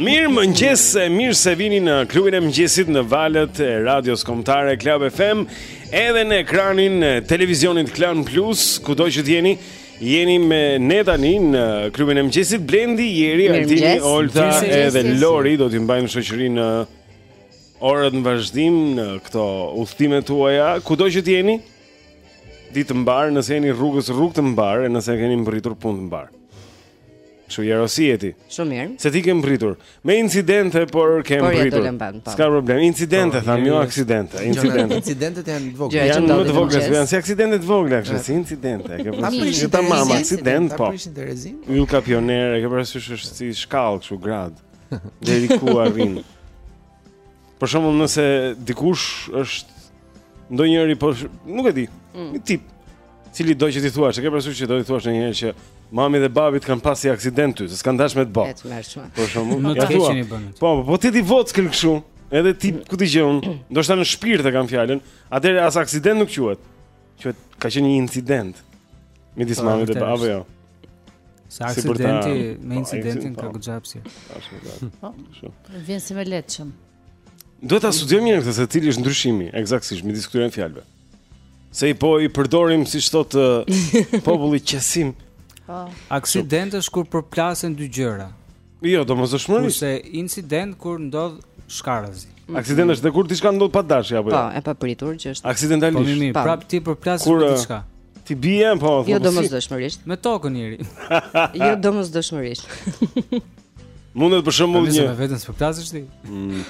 Mirëmëngjes, mirë se vini në klubin e mëngjesit në valët e radios kombëtare Club FM edhe në ekranin e televizionit Klan Plus, kudo që t'jeni jeni me ne tani në klubin e mëngjesit Blendi, Jeri, Altini, Olta edhe Lori Do t'ju mbajmë shoqëri në orët në vazhdim në këto udhëtimet tuaja kudo që t'jeni? Ditë të mbarë, nëse jeni rrugës rrugë të mbarë, e nëse keni mbërritur punë të mbarë. Kështu Jero si je ti. Shumë mirë. Se ti ke mbërritur. Me incidente, por ke mbërritur. Po. S'ka problem. Incidente, po, thamë, jo aksidente. Incidente. Incidentet janë të vogla. Janë më të vogla, janë si aksidente të vogla, kështu si incidente. Ke parasysh ta mama aksident, po. Yllka pioner, e ke parasysh është si shkallë kështu gradë. Deri ku arrin. Për shembull nëse dikush është ndonjëri njëri po nuk e di, mm. një tip, cili do që t'i thuash, e ke parasysh që do t'i thuash ndonjëherë që mami dhe babi të kanë pas si aksident ty, se s'kanë dash me të bo. Etë mërë shumë. Për shembull, në të keqin i bënë. Po, po, po ti ti votë s'këllë kështu, edhe ti ku ti gjënë, ndoshta në shpirt e kam fjalën, atëherë as aksident nuk quhet. Që ka qenë një incident midis po, mami dhe babit, jo. Se aksidenti me po, incidentin ka këtë gjepsi. Po, vjen si me letëshëm. Duhet ta studiojmë mirë këtë se cili është ndryshimi, ekzaktësisht, midis këtyre fjalëve. Se i po i përdorim, siç thotë, populli qesim. Aksident është kur përplasen dy gjëra. Jo, domosdoshmërisht. Kurse incident kur ndodh shkarazi. Mm. Aksident është dhe kur diçka ndodh pa dashje, apo jo? Po, e papritur që është. Aksidentalisht. Po, mirë, mirë, prap ti përplas diçka. Ti bie, po, po. Jo, po, domosdoshmërisht. Me tokën njëri. jo, domosdoshmërisht. Mundet për shembull një. Me veten s'përplasesh ti. Mm.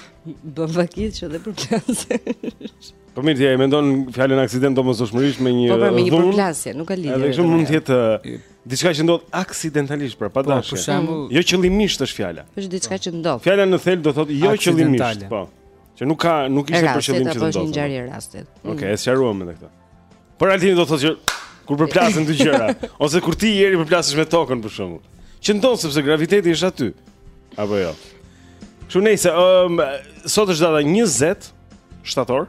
Bën vaki që dhe përplasesh. Po mirë, ti e mendon fjalën aksident domosdoshmërisht me një dhunë. Po, pra, me një përplasje, nuk ka lidhje. Edhe kështu mund të jetë Diçka që ndodh aksidentalisht, pra pa po, dashje. Po, për shembull, mm. jo qëllimisht është fjala. Është diçka që ndodh. Fjala në thelb do thotë jo qëllimisht, po. Që nuk ka, nuk ishte për qëllim që të ndodhte. Është një ngjarje rasti. Mm. Okej, e sqaruam edhe këtë. Por Altini do thotë që kur përplasen dy gjëra, ose kur ti Jeri përplasesh me tokën për shembull. Që ndodh sepse graviteti është aty. Apo jo. Kështu nejse, um, sot është data 20 shtator.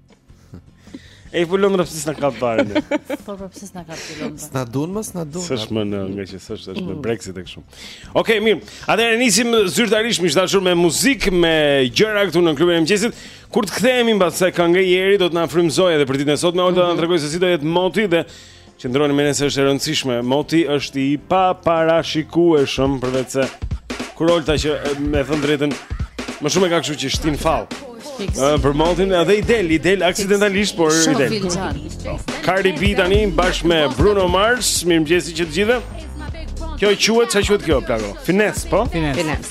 Ej, po Londra pse s'na ka parë ne? Po po pse s'na ka parë Londra? S'na duan më, s'na duan. S'është më në, nga që s'është është me mm. Brexit e kështu. Okej, okay, mirë. Atëherë nisim zyrtarisht miq të dashur me muzikë, me gjëra këtu në klubin e mëngjesit. Kur të kthehemi mbas kënge Jeri do të na frymëzojë edhe për ditën e sotme, Olta mm -hmm. do na mhm. tregojë se si do jetë moti dhe Qëndroni me ne se është e rëndësishme. Moti është i paparashikueshëm përveç se kur Olta që me thënë drejtën më shumë e ka kështu që shtin fall. Uh, për motin edhe i del, i del aksidentalisht, por i del. Cardi B tani bashkë me Bruno Mars, mirëmëngjes që të gjithëve. Kjo quhet, çfarë quhet kjo, Plago? Finesse, po? Finesse.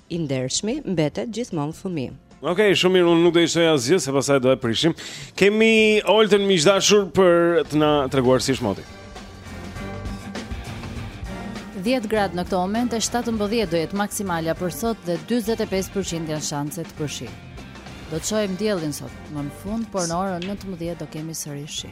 I ndershmi mbetet gjithmonë fëmijë. Okej, okay, shumë mirë, unë nuk do i shtoj asgjë, se pastaj do e prishim. Kemi Oltën, miq të dashur, për të na treguar si është moti. 10 gradë në këtë moment e 17 do jetë maksimalja për sot dhe 45% janë shanset për shi. Do të shohim diellin sot, më në fund, por në orën 19 do kemi sërish shi.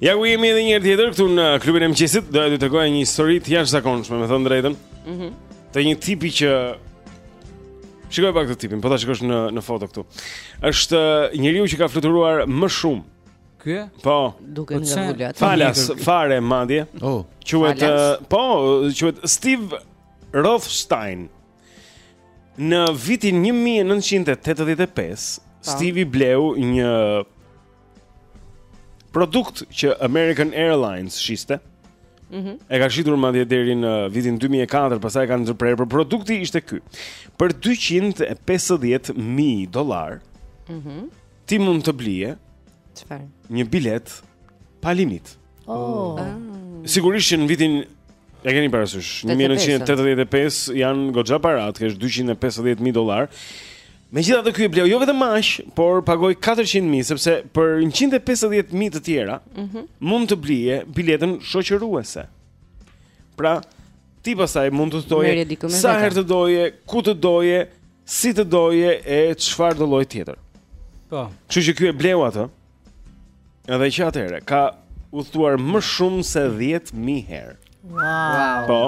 Ja ku jemi edhe një herë tjetër këtu në klubin e mëngjesit, doja t'ju tregoja një histori të jashtëzakonshme, me thënë drejtën. Mhm. Mm të një tipi që Shikoje pak këtë tipin, po ta shikosh në në foto këtu. Është uh, njeriu që ka fluturuar më shumë. Ky? Po. Duke po nga vullat. Falas, fare madje. Oh. Quhet uh, po, quhet Steve Rothstein. Në vitin 1985, po. Steve i bleu një produkt që American Airlines shiste. Mm -hmm. E ka shitur madje deri në vitin 2004, pastaj e kanë ndërprerë, por produkti ishte ky. Për 250.000 dollarë, mm -hmm. ti mund të blije çfarë? Një bilet pa limit. Oh. Ah. Sigurisht që në vitin e keni parasysh, 1985 janë goxha para, të kesh 250.000 dollarë. Megjithatë ky e bleu jo vetëm aq, por pagoi 400.000 sepse për 150.000 të tjera, mm -hmm. mund të blije biletën shoqëruese. Pra, ti pastaj mund të udhëtoje sa herë të doje, ku të doje, si të doje e çfarëdolloj tjetër. Po. Kështu që ky e bleu atë. Edhe që atëherë ka udhëtuar më shumë se 10000 herë. Wow. Po.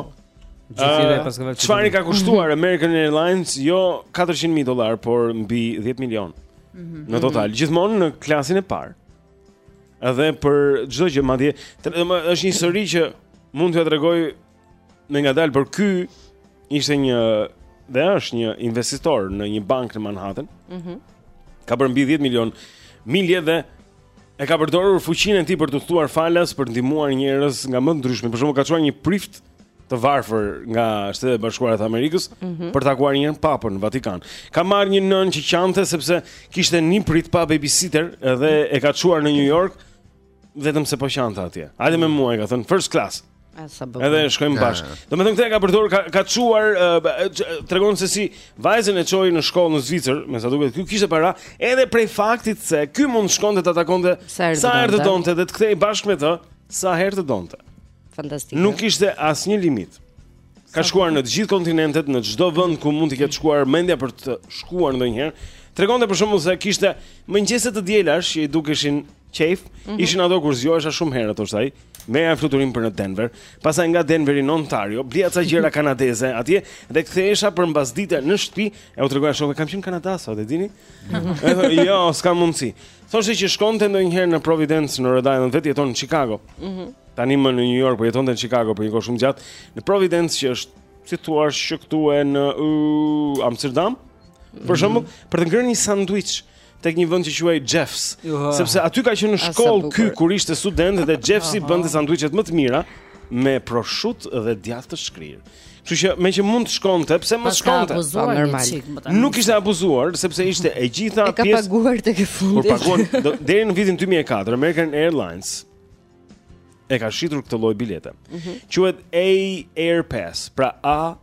Çfarë i ka kushtuar American Airlines? Jo 400.000 dollarë, por mbi 10 milion. Mm -hmm. Në total, gjithmonë në klasin e parë. Edhe për çdo gjë, madje, është një histori që mund t'ju tregoj Me ngadalë, por ky ishte një dhe është një investitor në një bankë në Manhattan. Mhm. Mm ka bërë mbi 10 milion milje dhe e ka përdorur fuqinë e tij për të udhëtuar falas për ndihmuar njerëz nga më të ndryshmit. Për shembull, ka çuar një prift të varfër nga Shtetet e Bashkuara të Amerikës mm -hmm. për të takuar një herë papën në Vatikan. Ka marrë një nënë që qante sepse kishte nipërit pa babysitter dhe e ka çuar në New York Vetëm se po qante atje. Hajde me mua, ka thënë first class. Edhe shkojmë bashkë. Domethënë këtë e ka përdorur ka, ka çuar tregon se si vajzën e çoi në shkollë në Zvicër, me sa duket ky kishte para, edhe prej faktit se ky mund shkonte ta takonte sa herë të donte dhe të kthehej bashkë me të sa herë të donte. Fantastike. Nuk kishte asnjë limit. Ka shkuar në të gjithë kontinentet, në çdo vend ku mund të të ketë shkuar mendja për të shkuar ndonjëherë. Tregonte për shembull se kishte mëngjese të dielash që i dukeshin qejf, mm -hmm. ishin ato kur zgjohesha shumë herët, thosh ai. Merrja fluturim për në Denver, pastaj nga Denveri në Ontario, blija ca gjëra kanadeze atje, dhe kthehesha për mbasdite në shtëpi, e u tregoja shokëve, kam qenë në Kanada sot, e dini? Edhe, jo, s'ka mundësi. Thoshe që shkonte ndonjëherë në Providence, në Rhode Island, vetë jeton në Chicago. Mm -hmm. Tani më në New York, por jetonte në Chicago për një kohë shumë të gjatë, në Providence që është si thua që këtu në uh, Amsterdam, për mhm. shembull, mm -hmm. për të ngrënë një sanduiç tek një vend që quhej Jeffs, uh, sepse aty ka qenë në shkollë ky kur ishte student dhe Jeffsi bënte sanduiçet më të mira me proshutë dhe djathë të shkrirë. Kështu që meqë mund të shkonte, pse mos shkonte? Po normal. Nuk ishte abuzuar sepse ishte e gjitha pjesë. E ka paguar tek e fundit. Por paguan deri në vitin 2004 American Airlines e ka shitur këtë lloj bilete. Mm -hmm. Quhet A Air Pass, pra A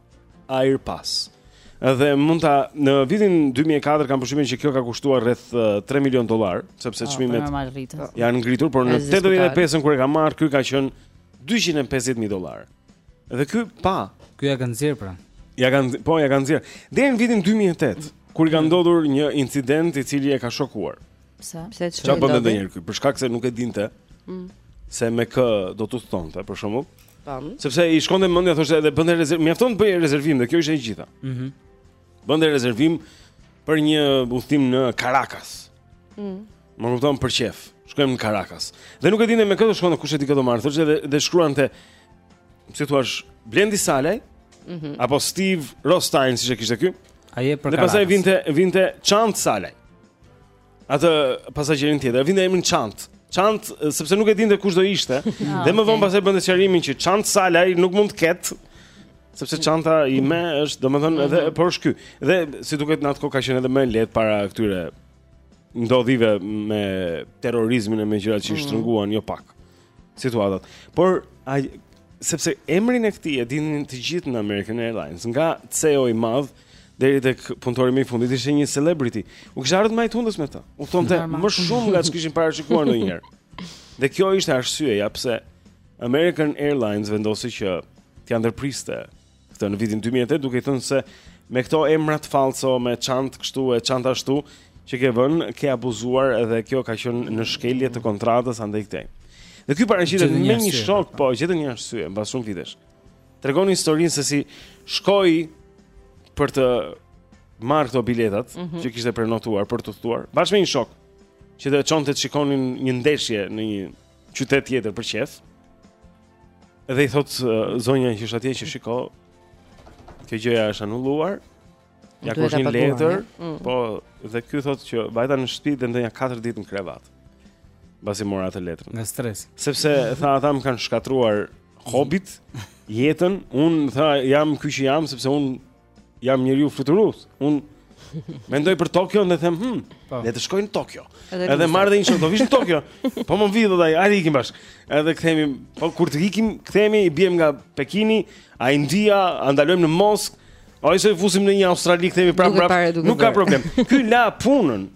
Air Pass. Dhe mund ta në vitin 2004 kam përshtypjen që kjo ka kushtuar rreth 3 milion dollarë, sepse ah, çmimet oh, janë ngritur, por në 85-ën kur e ka marrë ky, ka qenë 250 mijë dollarë. Dhe ky pa, ky ia ka nxjerrë pra. Ia kanë po ia kanë nxjerrë. Deri në vitin 2008, kur i ka ndodhur një incident i cili e ka shokuar. Pse? Pse çfarë? Çfarë bënte ndonjëherë ky? Për shkak se nuk e dinte. Mm. Se me kë do të udhëtonte, për shembull. Tam. Sepse i shkonte mendja thoshte edhe bënte rezervim, mjafton të bëj rezervim dhe kjo ishte e gjitha. Mhm. Mm bënte rezervim për një udhtim në Caracas. Mhm. Mm më kupton për qejf. Shkojmë në Caracas. Dhe nuk e dinte me kë do shkonte, kush e di kë do marr, thoshte dhe, dhe shkruante si thua, Blendi Salaj. Mhm. Mm apo Steve Rothstein, siç e kishte ky. Ai e për Caracas. Dhe pastaj vinte vinte Çant Salaj. Atë pasagjerin tjetër, vinte emrin Çant. Çant, sepse nuk e dinte kush do ishte. Ah, dhe më vonë pastaj bënte sqarimin që Çant Salaj nuk mund të ketë sepse çanta ime është, domethënë, edhe mhm. por është ky. Dhe si duket në atë kohë ka qenë edhe më e lehtë para këtyre ndodhive me terrorizmin e me gjërat që i mhm. shtrënguan jo pak. situatat. Por ai sepse emrin e këtij e dinin të gjithë në American Airlines, nga CEO i madh deri tek punëtori më i fundit ishte një celebrity. U kishte ardhur në majë të hundës me të. Udhëtonte më shumë nga ç'kishin parashikuar ndonjëherë. Dhe kjo ishte arsyeja pse American Airlines vendosi që t'ia ndërpriste Këtë në vitin 2008 duke i thënë se me këto emrat falso, me çantë kështu e çantë ashtu që ke vënë, ke abuzuar edhe kjo ka qenë në shkelje të kontratës andej këtej. Dhe ky paraqitet me një shok, po gjetën një arsye mbas shumë vitesh. Tregon historinë se si shkoi për të marrë këto biletat mm -hmm. që kishte prenotuar për të udhëtuar, bashkë me një shok që do të shkonte të shikonin një ndeshje në një qytet tjetër për qejf. Edhe i thotë zonja që është atje që shiko, kjo gjëja është anulluar. Ja ku është një letër, mm. po dhe ky thotë që vajta në shtëpi dhe ndenja 4 ditë në krevat. Mbasi mora atë letrën. Nga stresi. Sepse tha ata më kanë shkatërruar hobit, jetën, unë tha jam ky që jam sepse unë Jam njeriu fluturues. Unë mendoj për Tokyo dhe them, "Hm, po. le të shkoj në Tokyo." Edhe, edhe marr dhe një shok, do vish në Tokyo. Po mo vij thotë ai, "Hajde ikim bashkë." Edhe kthehemi, po kur të ikim, kthehemi i biem nga Pekini, a India, a ndalojmë në Moskë. Ose fusim dhe një Australi, kthehemi prapë prapë. Nuk ka problem. Ky la punën.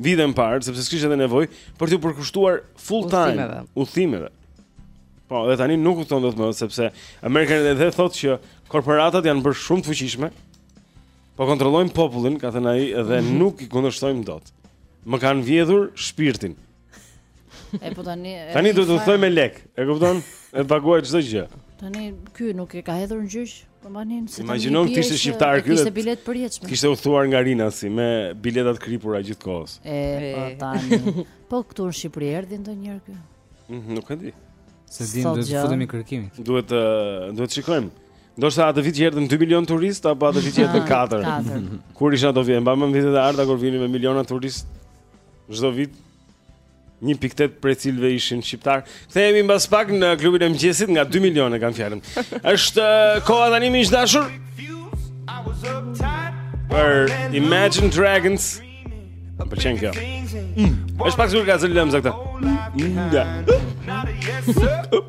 Vite më parë sepse s'kishte edhe nevojë për t'iu përkushtuar full time udhëtimeve. Po, dhe tani nuk udhëton dot më sepse Amerikani edhe thotë që korporatat janë bërë shumë të fuqishme. Po kontrollojnë popullin, ka thënë ai, dhe mhm. nuk i kundërshtojmë dot. Më kanë vjedhur shpirtin. E po tani Tani duhet të udhëtojë me lekë, e kupton? E paguan çdo gjë. Tani ky nuk e ka hedhur në gjyq, po tani se imagjino ti të ishte shqiptar ky. Kishte biletë të përjetshme. Kishte udhëtuar nga Rinasi me bileta të kripura gjithë kohës. E po tani. Po këtu në Shqipëri erdhi ndonjëherë ky. Mhm, nuk e di. S'e dimë do t'i futemi kërkimit. Duhet të duhet të shikojmë. Ndoshta atë vit që erdhën 2 milion turistë, apo atë vit që erdhën 4? Kur isha do vjenë, mban mend vitet e arta kur vinin me miliona turistë, çdo vit, 1.8 prej të cilëve ishin shqiptarë. Kthehemi mbas pak në klubin e mëngjesit nga 2 milionë kam fjalën. Është eh, koha tani miq të dashur. Për Imagine Dragons. Më pëlqen kjo. Mm. Është pak zhurë ka zë lëmza këta. Mm.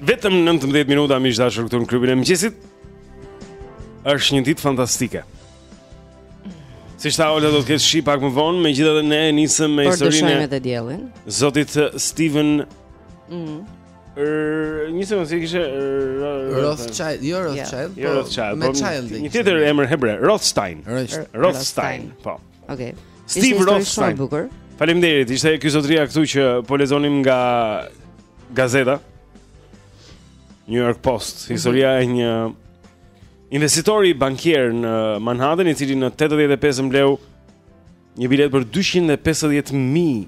Vetëm 19 minuta miq të dashur këtu në klubin e mëngjesit. Është një ditë fantastike. Siç tha Olta do të ketë shi pak më vonë, megjithatë ne e nisëm me historinë e diellin. Zotit Steven mm. Er, një sekondë, si e kishe Rothschild, jo Rothschild, jo po, Rothschild, po, me Child. Një tjetër emër hebre, Rothstein. Rothstein, po. Okej. Okay. Steve Rothstein. Faleminderit. Ishte ky zotëria këtu që po lexonim nga gazeta New York Post, mhm. historia e një investitori bankier në Manhattan i cili në 85-n bleu një biletë për 250.000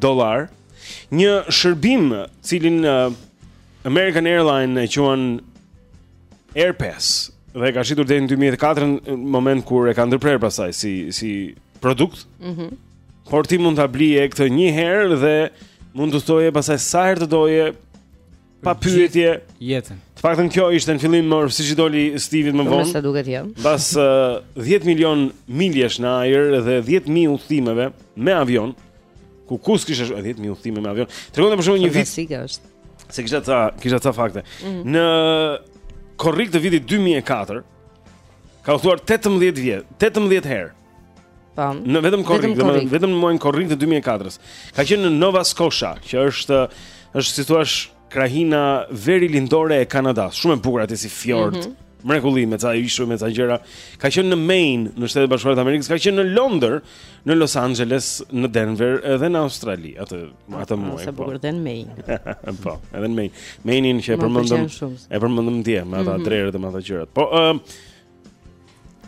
dollarë, një shërbim të cilin uh, American Airlines e quan Airpass dhe e ka shitur deri në 2004 në moment kur e ka ndërprerë pastaj si si produkt. Mhm. Mm por ti mund ta blije këtë një herë dhe mund të udhëtoje pastaj sa herë të doje pa pyetje jetën. Të paktën kjo ishte në fillim por siç i doli Steve-it më vonë. Sa duket jam. Jo. Pas uh, 10 milion miljesh në ajër dhe 10000 udhëtimeve me avion, Ku kus kisha shkuar 10000 udhëtime me avion. Tregonte për shembull një vit. Fantastike është. Se kishte ca, kishte ca fakte. Mm -hmm. Në korrik të vitit 2004 ka udhëtuar 18 vjet, 18 herë. Po. Në vetëm korrik, vetëm, vetëm në muajin korrik të 2004-s. Ka qenë në Nova Scotia, që është është si thua Krahina verilindore e Kanadas. Shumë e bukur atje si fjord. Mm -hmm. Mrekulli me ca ishuj, me ca gjëra. Ka qenë në Maine, në Shtetet Bashkuara të Amerikës, ka qenë në Londër, në Los Angeles, në Denver edhe në Australi atë atë ah, muaj. Sa po. bukur dhe në Maine. po, edhe në Maine. Maine-in që e përmendëm. E përmendëm dje me ata mm -hmm. drerët e me ata gjërat. Po, ë uh,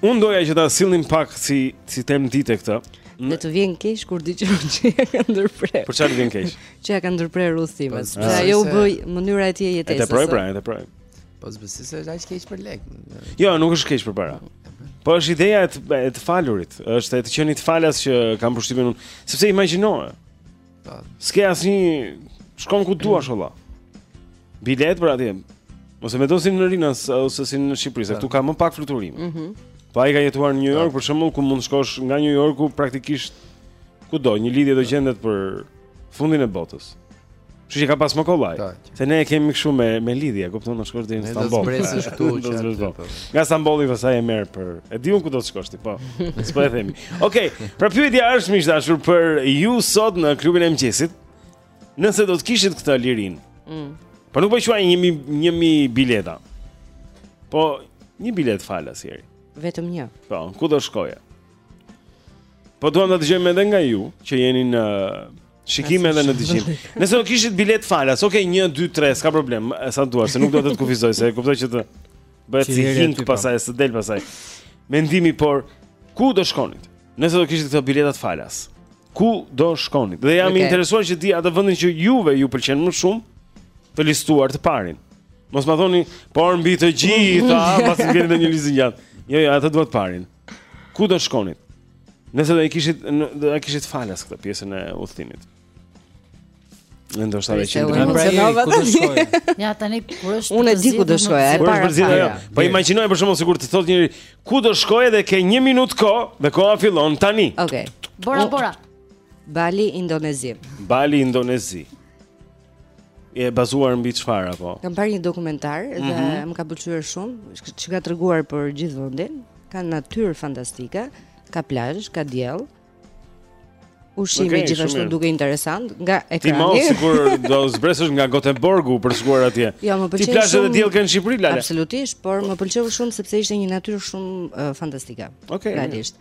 Unë doja që ta sillnim pak si si temë ditë këtë. Po të vjen keq kur dëgjon që ia ka ndërprerë. Për çfarë vjen keq? Që ia ka ndërprerë udhëtimet. Po, Sepse ajo u bë mënyra e tij e jetesës. E teproi pra, e teproi. Po s'besi se është keq për lek. Jo, nuk është keq për para. Po është ideja e të, e të falurit, është e të qenit falas që kam përshtypjen unë, sepse imagjinoje. Po. S'ke asnjë shkon ku duash hop-la. Biletë për atje. Ose me dosin në Rinas ose si në Shqipëri, se këtu ka më pak fluturime. Mhm. Mm po ai ka jetuar në New York për shembull ku mund të shkosh nga New Yorku praktikisht kudo, një lidhje do gjendet për fundin e botës. Kështu që ka pas më kollaj. Se ne e kemi kështu me me lidhje, kupton, do shkosh deri në Stamboll. Ne do të presësh këtu që aty. Po. Po. Nga Stambolli pastaj e merr për. E di unë ku do të shkosh ti, po. S'po e themi. Okej, okay, pra pyetja është miq të dashur për ju sot në klubin e mëngjesit. Nëse do të kishit këtë lirinë. Mm. Po nuk po quaj 1000 1000 bileta. Po një biletë falas Jeri. Vetëm një. Po, ku do shkoje? Po duam ta dëgjojmë edhe nga ju që jeni në Shikim edhe në dëgjim. Nëse do kishit biletë falas, okay, 1 2 3, s'ka problem, sa duash, se nuk dua të të kufizoj se e kuptoj që të bëhet si hink pasaj, s'të del pasaj. Mendimi por ku do shkonit? Nëse do kishit këto biletat falas, ku do shkonit? Dhe jam i okay. interesuar të di atë vendin që juve ju pëlqen më shumë të listuar të parin. Mos më thoni, por mbi të gjitha, pasi vjen një listë e gjatë. Jo, jo, atë dua të parin. Ku do shkonit? Nëse do i kishit do ta kishit falas këtë pjesën e udhëtimit. Ndoshta dhe qëndrimit. Pra Jeri, ku do shkoje? Ja, tani, kur është... Unë e di ku do shkoj, e para e para. Po imagjino për shembull, sikur të thotë njëri, ku do shkoje edhe ke një minutë kohë, dhe koha fillon tani. Okej. Bora, bora. Bali, Indonezi. Bali, Indonezi. E bazuar mbi çfarë apo? Kam parë një dokumentar dhe mm -hmm. më ka pëlqyer shumë, që ka treguar për gjithë vendin, ka natyrë fantastike, ka plazh, ka diell. Ushqimi okay, gjithashtu dukej interesant nga ekrani. Ti mos sikur do zbresësh nga Gothenburgu për shkuar atje. Jo, më pëlqeu. Ti plazhe shumë... e diell ke në Shqipëri, Lale. Absolutisht, por më pëlqeu shumë sepse ishte një natyrë shumë uh, fantastike. Okej. Okay, Realisht.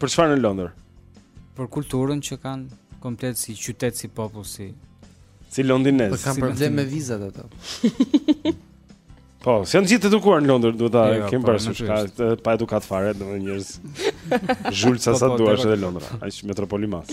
Për çfarë në Londër? Për kulturën që kanë komplet si qytet si popull si si londinez. Po kanë probleme me vizat ato. Po, s'janë gjithë edukuar në Londër, duhet ta jo, jo, kem po, parasysh ka pa edukat fare, domethënë njerëz. Zhulsa po, sa duash edhe Londra, ai është metropol i madh.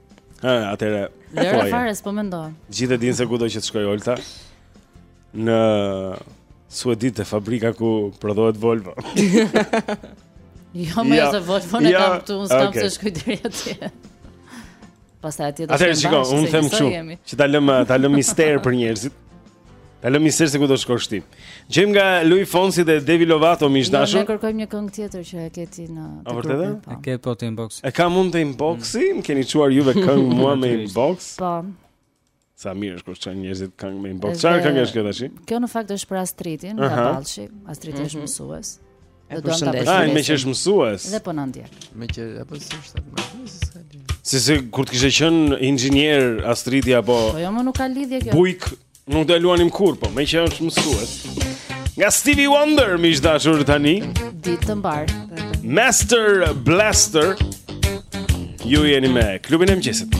Ë, atëherë. Lëre fare s'po mendoj. Gjithë e dinë se kudo që të shkojë Olta në Suedi te fabrika ku prodhohet Volvo. jo, më ja, se Volvo ne ja, kam këtu, unë s'kam okay. pse shkoj deri atje. Pastaj atje do të shkoj. Atëherë shikoj, unë them kështu, që ta lëmë ta lëmë mister për njerëzit. Ta lëmë mister se ku do shkosh ti. Vijmë nga Luis Fonsi dhe Demi Lovato miq të jo, dashur. Ne kërkojmë një këngë tjetër që e ke ti në të vërtetë? Po. E ke po te inbox. E kam unë te inboxi, mm. më keni çuar juve këngë mua me inbox. Po. Sa mirë është kur çojnë njerëzit këngë me inbox. Çfarë këngë është kjo tash? Kjo në fakt është për Astritin, nga Ballshi. Astriti është mhm. mësues. Dhe do të ta meqë është mësues. Dhe po na ndjek. Meqë apo si është më shumë. Sikur të kishe qenë inxhinier Astriti apo Po jo, më nuk ka lidhje kjo. Bujk, nuk do luanim kurr po, meqë është mësues. Nga Stevie Wonder miq të dashur tani. Ditë të mbarë. Master Blaster. Ju jeni me klubin e mëngjesit.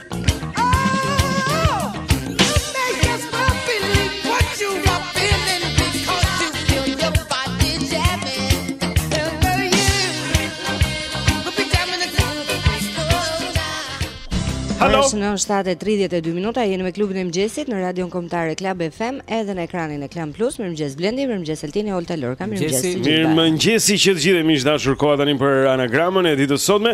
Ora është në 7:32 minuta, jeni me klubin e mëngjesit në Radion Kombëtare Club FM edhe në ekranin e Klan Plus. Mirëmëngjes Blendi, mirëmëngjes Altini, Olta Lorca, mirëmëngjes. Mirëmëngjes që të gjithë miq të dashur, koha tani për anagramën e ditës së sotme.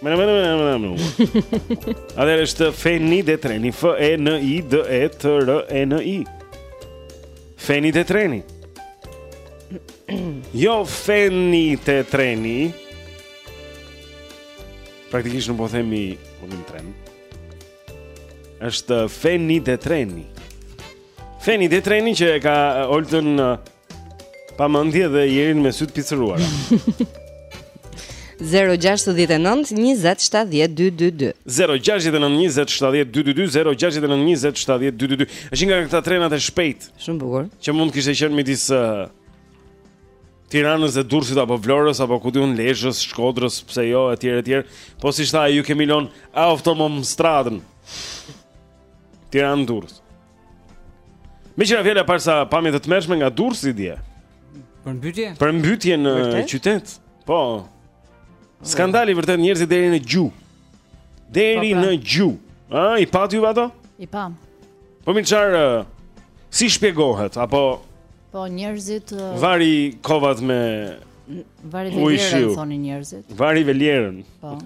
Mëna mëna mëna mëna mëna. Atëherë është Feni de Treni, F E N I D E T R E N I. Feni de Treni. Jo Feni te Treni. Praktikisht nuk po themi ulin tren. Është Feni de Treni. Feni te Treni që e ka Oltën uh, Pa mëndje dhe hyrjen me sytë e tyre 0-6-19-27-12-2 0-6-19-27-12-2 0-6-19-27-12-2 është nga këta trenat e shpejtë Shumë bukur Që mund të kishte qenë midis Tiranës dhe Durrësit apo Vlorës apo ku di unë Lezhës, Shkodrës, pse jo etj etj. Po siç tha ju kemi lënë Autostradën. Tiranë Durrës. Meqë ra fjala pamë ca pamje të tmerrshme nga Durrësi dje Për mbytje? Për mbytje në qytet Po Skandal vërtet njerëzit deri në gju Deri po, pra. në gju A, i patë ju ato? I pamë Po me qarë Si shpjegohet, apo Po njerëzit Vari kovat me Vari Velierën, thonë njerëzit Vari Velierën Po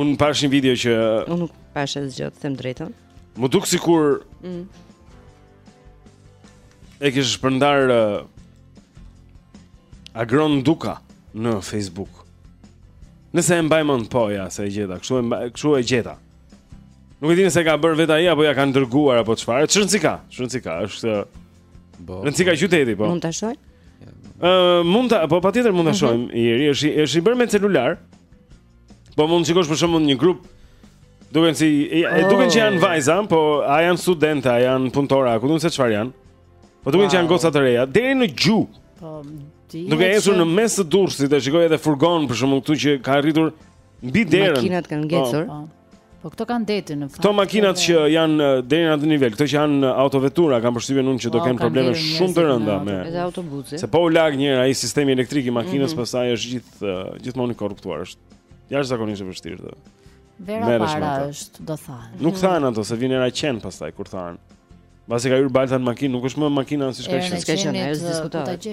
Unë pashë një video që Unë nuk pashë edhe gjë, të them të drejtën. M'u duk sikur mm. e kishte shpërndarë uh, Agron Duka në Facebook. Nëse e mbaj mend po ja, se e gjeta, kështu e mbaj, kështu e gjeta. Nuk e di nëse e ka bërë vetë ai apo ia kanë dërguar apo çfarë. Ç'rëndësi ka, ç'rëndësi ka, është Po. Rëndësi ka qyteti, po. Mund ta shohim? Ë, mund ta, po patjetër mund ta mhm. shohim. Ieri është është i bërë me celular. Po mund të shikosh për shembull një grup Duken si, e, e oh. duken që janë vajza, po a janë studente, a janë punëtora, ku di unë se çfarë janë? Po duken wow. që janë goca të reja, deri në gju. Po, di. Duke ecur në mes të Durrësit, e shikoj edhe furgonin për shembull këtu që ka arritur mbi derën. Makinat kanë po. ngecur. Po. Po këto kanë detin në fakt. Këto makinat që janë deri në atë nivel, këto që janë autovetura, kam përshtypjen unë që do po, kenë probleme shumë të rënda me. Se po u lag njëherë ai sistemi elektrik i makinës, mhm. pastaj është gjithë gjithmonë i korruptuar, është jashtëzakonisht e vështirë të. Vjen era pastaj është, do thënë. Nuk thahen ato se vjen era qen pastaj kur thahen. Mbasi ka hyrë balta në makinë, nuk është më makina siç ka qenë. Siç ka qenë, as diskutohet.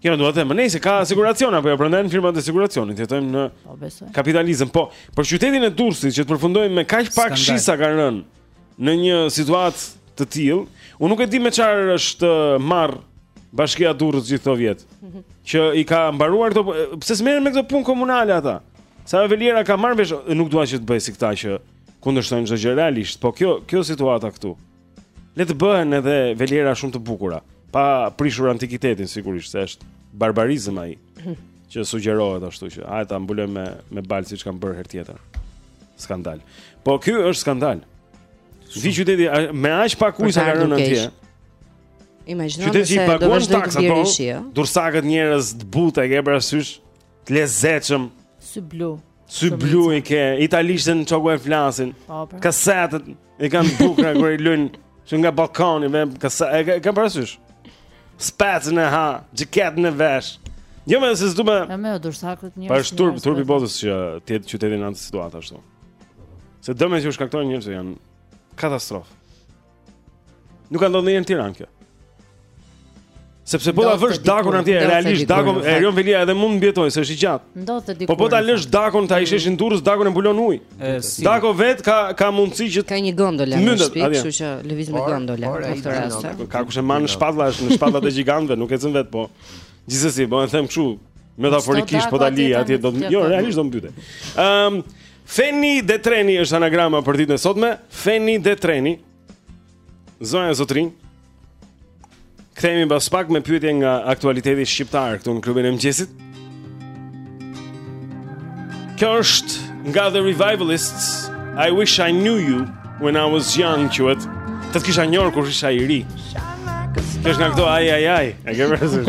Jo, do të them, nëse ka siguracion apo jo, prandaj janë firmat e siguracionit jetojmë në po, kapitalizëm. Po, për qytetin e Durrësit që të përfundojmë me kaq pak shi sa ka rënë në një situatë të tillë, unë nuk e di me çfarë është marrë bashkia Durrës gjithë këto vjet. Mhm. Që i ka mbaruar këto, pse s'merren me këto punë komunale ata? Se Veliera e kam marrë vesh, nuk dua që të bëj si këta që kundërshtojnë çdo gjë realisht. Po kjo kjo situata këtu. Le të bëhen edhe veliera shumë të bukura, pa prishur antikitetin sigurisht, se është barbarizëm ai që sugjerohet ashtu që hajde ta mbulojmë me me baltë siç kanë bërë herë tjetër. Skandal. Po ky është skandal. Zi qyteti me aq pak ujë sa ka rënë atje. Imagjino se do paguajnë taksa po. Durrsakët njerëz të butë e ke parasysh. Të lezetshëm Sy blu Sy blu i ke Italishten ç'okej e flasin po, pra. Kasetat i kanë të bukura kur i luan Që nga balkoni me kaset E kanë parasysh Specin e ha Xhaketën e vesh Jo me nëse zdu me Ja me o dursakët njërës Pa është turp, turp i botës që të jetë qyteti në atë situatë ashtu Se dëme që u shkaktohen njerëzve janë katastrofë Nuk ka ndodhur ndonjëherë në Tiranë kjo. Sepse po ta vësh dakun atje, realisht dakun e Erion Velia edhe mund mbietoj se është i gjatë. Ndodhte diku. Po po ta lësh dakun ta isheshin mm. durrës, dakun e mbulon ujë. Dako vet ka ka mundësi që ka një gondolë në shtëpi, kështu që lëviz me gondolë në këtë rast. Ka kush e marr në shpalla, është në shpalla të gjigantëve, nuk e zën vet po. Gjithsesi, po e them kështu, metaforikisht po ta li atje do të jo, realisht do mbyte. Ëm ehm, Feni dhe treni është anagrama për ditën e sotme. Feni dhe treni. Zonja zotërinj. Kthehemi pas pak me pyetje nga aktualiteti shqiptar këtu në klubin e mëngjesit. Kjo është nga The Revivalists. I wish I knew you when I was young, quhet. Të të kisha njohur kur isha i ri. Kjo është nga këto ai ai ai. E ke parasysh?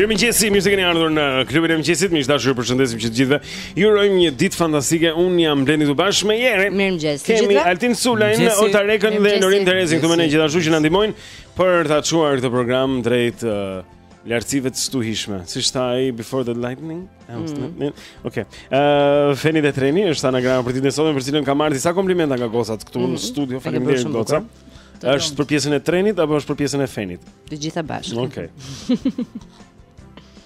Mirëmëngjesi, mirë se keni ardhur në klubin e mëngjesit, miq të dashur ju përshëndesim që të gjithëve Ju urojmë një ditë fantastike, unë jam Blendi këtu bashkë me Jerin Mirëmëngjesi, gjithëve Kemi Altin Sulajn, Ota Rekën dhe Lorin Terezin këtu me ne gjithashtu që na ndihmojnë Për ta çuar këtë program drejt uh, lartësive të stuhishme. Siç tha ai before the lightning. Mm. Okej. Ëh, feni dhe treni është anagrama për ditën e sotme, për cilën kam marrë disa komplimente nga gocat këtu në mm-hmm. studio. Faleminderit goca. Është për pjesën e trenit apo është për pjesën e fenit? Të gjitha bashkë. Okej.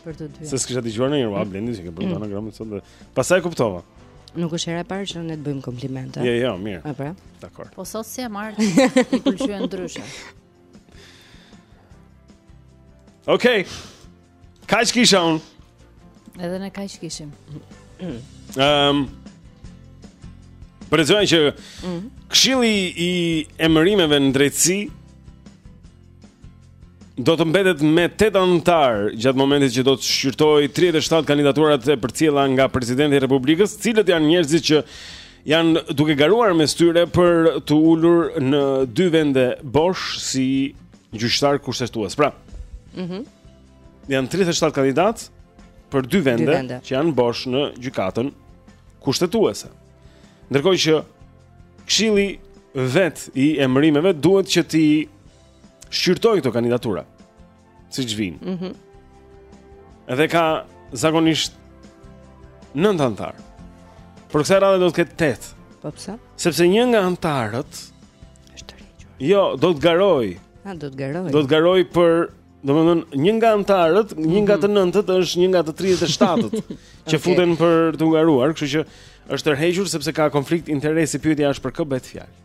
Për të dy. Se s'kisha dëgjuar ndonjëherë, a Blendi që ke bërë mm. anagramën sot dhe pastaj kuptova. Nuk është hera e parë që ne të bëjmë komplimente. Jo, jo, mirë. Apo? Dakor. Po sot si e marr? Ty të pëlqen ndryshe. Okej. Okay. Kaq kisha unë. Edhe ne kaq kishim. Ehm... Um, Presim që mm. këshilli i emërimeve në drejtësi do të mbetet me 8 anëtarë gjatë momentit që do të shqyrtojë 37 kandidaturat e përcjella nga presidenti i Republikës, të cilat janë njerëzit që janë duke garuar mes tyre për t'u ulur në dy vende bosh si gjyqtarë kushtetues. Pra. Mhm. Mm janë 37 kandidatë për dy vende, dy vende që janë bosh në gjykatën kushtetuese. Ndërkohë që Këshilli vetë i emërimeve duhet që t'i shqyrtojë këto kandidatura. siç vijnë. Mhm. Mm Edhe ka zakonisht nëntë anëtarë. Por kësaj radhe do të ketë tetë. Po pse? Sepse një nga anëtarët është tërhequr. Jo, do të garoj. Ha, do të garoj. Do të garoj për Domethënë, një nga anëtarët, një nga të mhm. nëntët është një nga të 37-të që futen për të garuar, kështu që është tërhequr sepse ka konflikt interesi pyetja është për kë bëhet fjalë.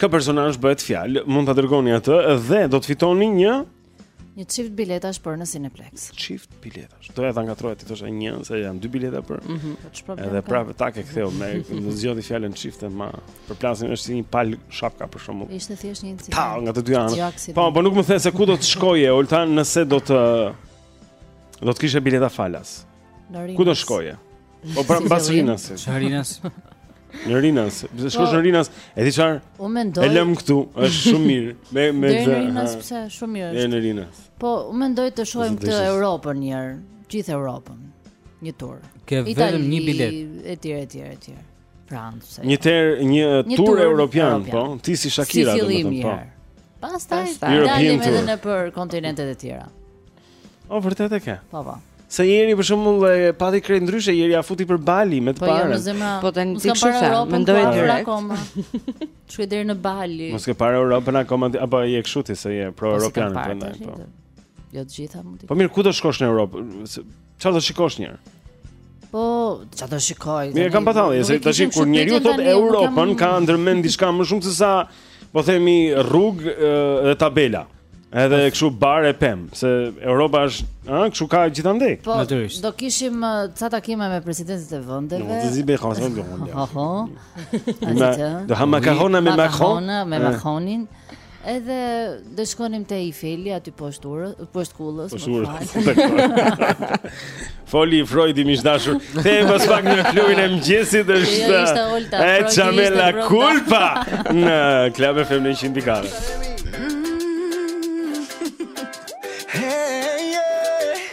Kë personazh bëhet fjalë? Mund ta dërgoni atë dhe do të fitoni një një çift biletash për në Cineplex. Çift biletash. Doja ta ngatrroja t'i thosha një, se janë dy bileta për. Mm -hmm. Edhe prapë tak e ktheu më në zgjodhi fjalën çift e ma. Përplasen është si një pal shapka për shkakun. Ishte thjesht një incident. Pa, nga të dy anët. Po, po nuk më the se ku do të shkoje Olta nëse do të do të kishe bileta falas. Ku do shkoje? Po pra mbase Rinas. Çfarë Rinas? Në Rinas. Pse shkosh po, në Rinas? E di çfarë? Unë mendoj. E lëmë këtu, është shumë mirë. Me me këtë. Në Rinas pse shumë mirë është. Në Rinas. Po unë mendoj të shohim këtë Europën një herë, gjithë Europën. Një tur. Ke vetëm një biletë. Etj, etj, etj. Francë. Një tur, një, një tur, tur europian, europian, po. Ti si Shakira, si domethënë, po. Pastaj dalim edhe nëpër kontinentet e tjera. O vërtet e ke. Po po. Se Jeri për shembull e pati krejt ndryshe, Jeri ja futi për Bali me të parën. Po jo në zemra. Po tani ti çfarë sa, mendoj direkt. Akoma. Çou deri në Bali. Mos ke parë Europën akoma apo je kështu ti se je pro europian po ndaj po. Jo të gjitha mund të. Po mirë, ku do shkosh në Europë? Çfarë do shikosh një herë? Po, çfarë do shikoj? Mirë, kam patalli, se kur njeriu thotë Europën ka ndërmend diçka më shumë se sa Po themi rrugë dhe tabela. Edhe po. kështu bar e pem, se Europa është, ë, kështu ka gjithandej. Po, Natyrisht. Do kishim ca takime me presidentët e vendeve. Do të zi be kanë thonë domun. Oho. Do ha makarona me makarona me Macronin. Edhe Do shkonim te Eiffeli aty poshtë urës, poshtë kullës, më fal. Foli Freud miq të dashur. Kthehemi pas pak në Klubin e Mëngjesit është. Échame la culpa në Club FM 100.4.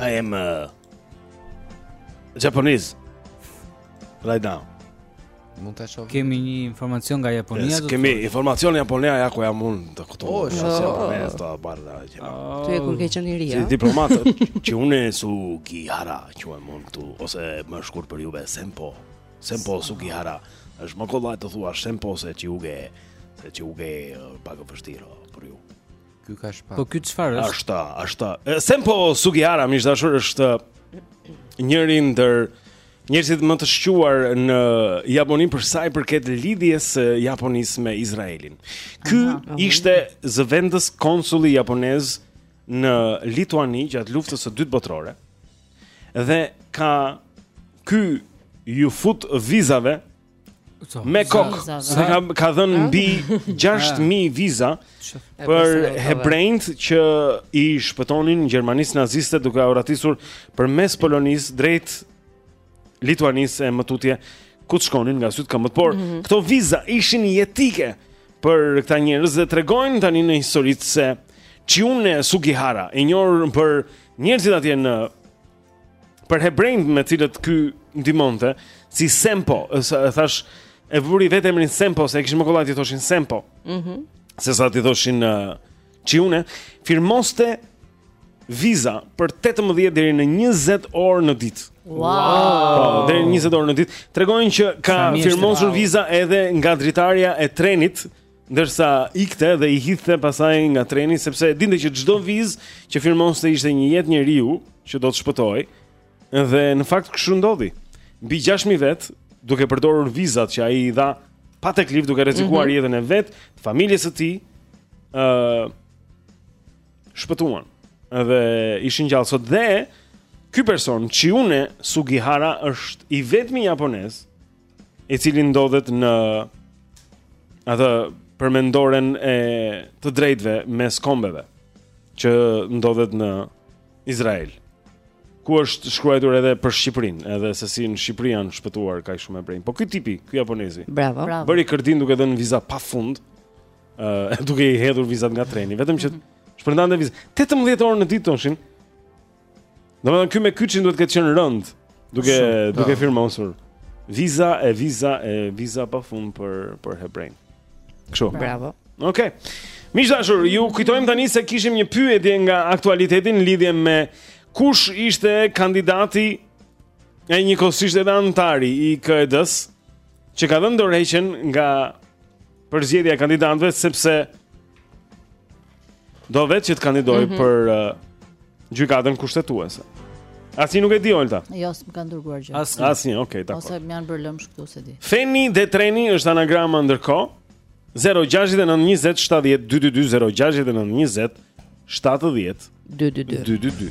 I am a uh, Japanese. Right now. Mund ta shohim. Kemi një informacion nga Japonia. Yes, kemi të... informacion nga Japonia ja ku jam unë të këtu. Oh, është se po më është bardha që. Ti e kur ke qenë i ri. Si diplomat Chiune Sugihara, që unë mund këtu ose më shkurt për juve Sempo. Sempo Sugihara. Është më kollaj të thua Sempo se Chiune, se Chiune uh, pak e vështirë. Ky ka shpat. Po ky çfarë është? Ashta, ashta. Sempo Sugihara, miq të dashur është njëri ndër njerëzit më të shquar në Japoni për sa i përket lidhjes së Japonisë me Izraelin. Ky ishte zëvendës konsulli japonez në Lituani gjatë luftës së dytë botërore. Dhe ka ky ju fut vizave me kok dhe ka dhënë mbi 6000 viza për hebrejt që i shpëtonin Gjermanisë naziste duke u arratisur përmes Polonisë drejt Lituanisë e më tutje ku të shkonin nga sytë këmbët por mm -hmm. këto viza ishin jetike për këta njerëz dhe tregojnë tani në historitë se Çiune Sugihara i njohur për njerëzit atje në për hebrenjtë me të cilët ky ndihmonte, si Sempo, e thash e vuri vetë emrin Sempo, se e kishin më kollaj t'i thoshin Sempo. Mhm. Mm sesa t'i thoshin uh, Çiune, firmoste viza për 18 deri në 20 orë në ditë. Wow. wow. Po, deri në 20 orë në ditë. Tregojnë që ka firmosur viza edhe nga dritarja e trenit Ndërsa ikte dhe i hidhte pastaj nga treni sepse dinte që çdo vizë që firmoste ishte një jetë njeriu që do të shpëtoj dhe në fakt kështu ndodhi. Mbi 6000 vet duke përdorur vizat që ai i dha pa teklif duke rrezikuar mm -hmm. jetën e vet, familjes së tij, ë uh, shpëtuan. Dhe ishin gjallë sot dhe ky person Chiune Sugihara është i vetmi japonez i cili ndodhet në atë përmendoren e të drejtëve mes kombeve që ndodhet në Izrael. Ku është shkruar edhe për Shqipërinë, edhe se si në Shqipëri janë shpëtuar kaq shumë hebrenj. Po ky tipi, ky japonezi. Bravo. Bravo. Bëri kërdin duke dhënë viza pa fund, ë uh, duke i hedhur vizat nga treni, vetëm që mhm. shpërndante vizat. 18 orë në ditë thoshin. Domethënë ky me kyçin duhet të ketë qenë rënd, duke Shumë, duke firmosur. Viza e viza e viza pa fund për për hebrenjtë. Kështu. Bravo. Okej. Okay. Miq të dashur, ju kujtojmë tani se kishim një pyetje nga aktualiteti në lidhje me kush ishte kandidati e njëkohësisht edhe anëtari i KED-s që ka dhënë dorëheqjen nga përzgjedhja e kandidatëve sepse do vetë që të kandidojë mm -hmm. për uh, gjykatën kushtetuese. Asnjë nuk e di Olta. Jo, s'm kanë dërguar gjë. Asnjë, asnjë, okay, dakor. Ose më janë bërë lëmsh këtu s'e di. Feni dhe treni është anagrama ndërkohë. 0692070222 0692070222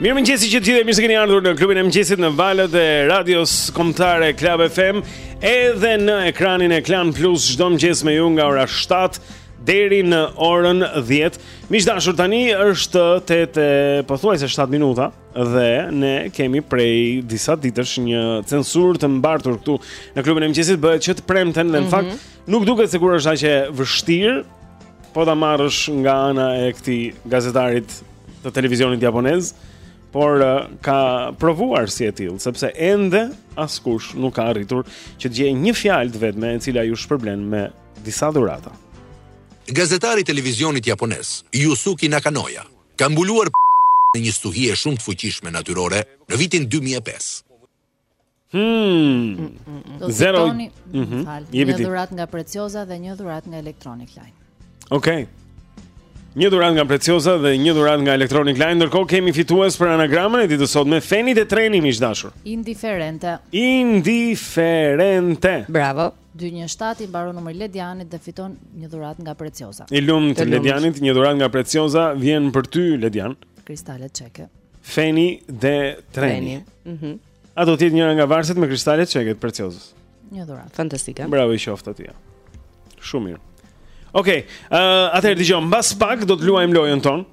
Mirëmëngjesi të gjithë, mirë se keni ardhur në klubin e mëngjesit në valët e radios kombëtare Klab FM Edhe në ekranin e Klan Plus çdo mëngjes me ju nga ora 7 deri në orën 10 Miq të dashur tani është tetë e pothuajse 7 minuta Dhe ne kemi prej disa ditësh një censurë të mbartur këtu në klubin e mëngjesit Bëhet që të premten dhe në mm -hmm. fakt Nuk duket sikur është aq e vështirë po ta marrësh nga ana e këtij gazetarit të televizionit japonez, por uh, ka provuar si e tillë, sepse ende askush nuk ka arritur që të gjejë një fjalë të vetme e cila ju shpërblen me disa dhurata. Gazetari i televizionit japonez, Yusuki Nakanoya, ka mbuluar në një stuhi shumë të fuqishme natyrore në vitin 2005. Hmm. Do të Zero... toni mm -hmm fal, një dhuratë nga Preciosa dhe një dhuratë nga Electronic Line. Okej. Okay. Një dhuratë nga Preciosa dhe një dhuratë nga Electronic Line. Ndërkohë kemi fitues për anagramën e ditës sot me Fenit e Treni miq të dashur. Indiferente. Indiferente. Bravo. 217 i mbaron numri Ledianit dhe fiton një dhuratë nga Preciosa. I lumtë Ledianit, një dhuratë nga Preciosa vjen për ty Ledian. Kristale çeke. Feni dhe treni. Mhm. Mm A do të jetë njëra nga varëset me kristale çeke të Preciosës? Një dhuratë. Fantastike. Bravo i qoftë atij. Shumë mirë. Okej, okay, uh, atëherë dëgjojmë, mbas pak do të luajmë lojën tonë.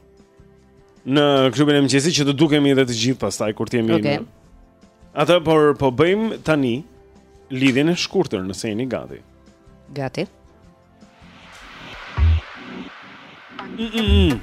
Në klubin e mëngjesit që të dukemi edhe të gjithë pastaj kur të jemi. Okej. Okay. Atëherë po bëjmë tani lidhjen e shkurtër nëse jeni gati. Gati. Mm -mm.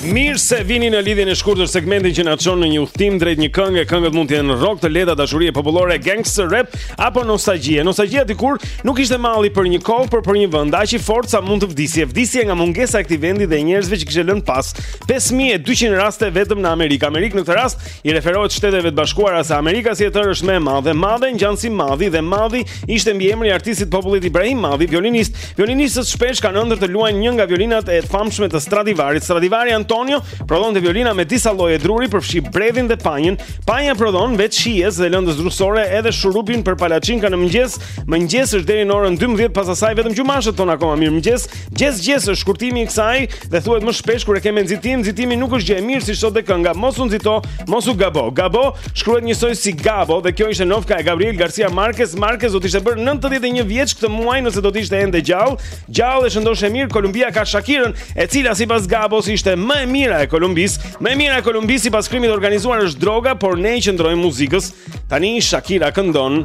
Mirë se vini në lidhjen e shkurtër segmentin që na çon në një udhëtim drejt një kënge. Këngët mund të jenë rock, të lehta, dashurie, popullore, gangster rap apo nostalgjie. Nostalgjia dikur nuk ishte malli për një kohë, por për një vend. Aq i fortë sa mund të vdisje. Vdisje nga mungesa e këtij vendi dhe njerëzve që kishte lënë pas. 5200 raste vetëm në Amerikë. Amerikë në këtë rast i referohet Shteteve të Bashkuara se Amerika si e tërë është më e madhe, madhe ngjan si madhi dhe madhi ishte mbiemri i artistit të popullit Ibrahim Madhi, violinist. Violinistët shpesh kanë ëndër të luajnë një nga violinat e famshme të Stradivarit. Stradivari Antonio prodhonte violina me disa lloje druri, përfshi bredhin dhe panjën. Panja prodhon veç hijes dhe lëndës drusore edhe shurupin për palaçinka në mëngjes. Mëngjes është deri në orën 12 pas asaj vetëm gjumashët thonë akoma mirëmëngjes Gjes gjes është shkurtimi i kësaj dhe thuhet më shpesh kur e ke me nxitim, nxitimi nuk është gjë e mirë siç thotë dhe kënga. Mos u nxito, mos u gabo. Gabo shkruhet njësoj si gabo dhe kjo ishte nofka e Gabriel Garcia Marquez. Marquez do të ishte bërë 91 vjeç këtë muaj nëse do të ishte ende gjallë. Gjallë e shëndoshë e mirë, Kolumbia ka Shakirën, e cila sipas Gabos ishte më e mira e Kolumbisë. Më e mira e Kolumbisë sipas krimit të organizuar është droga, por ne i qëndrojmë muzikës. Tani Shakira këndon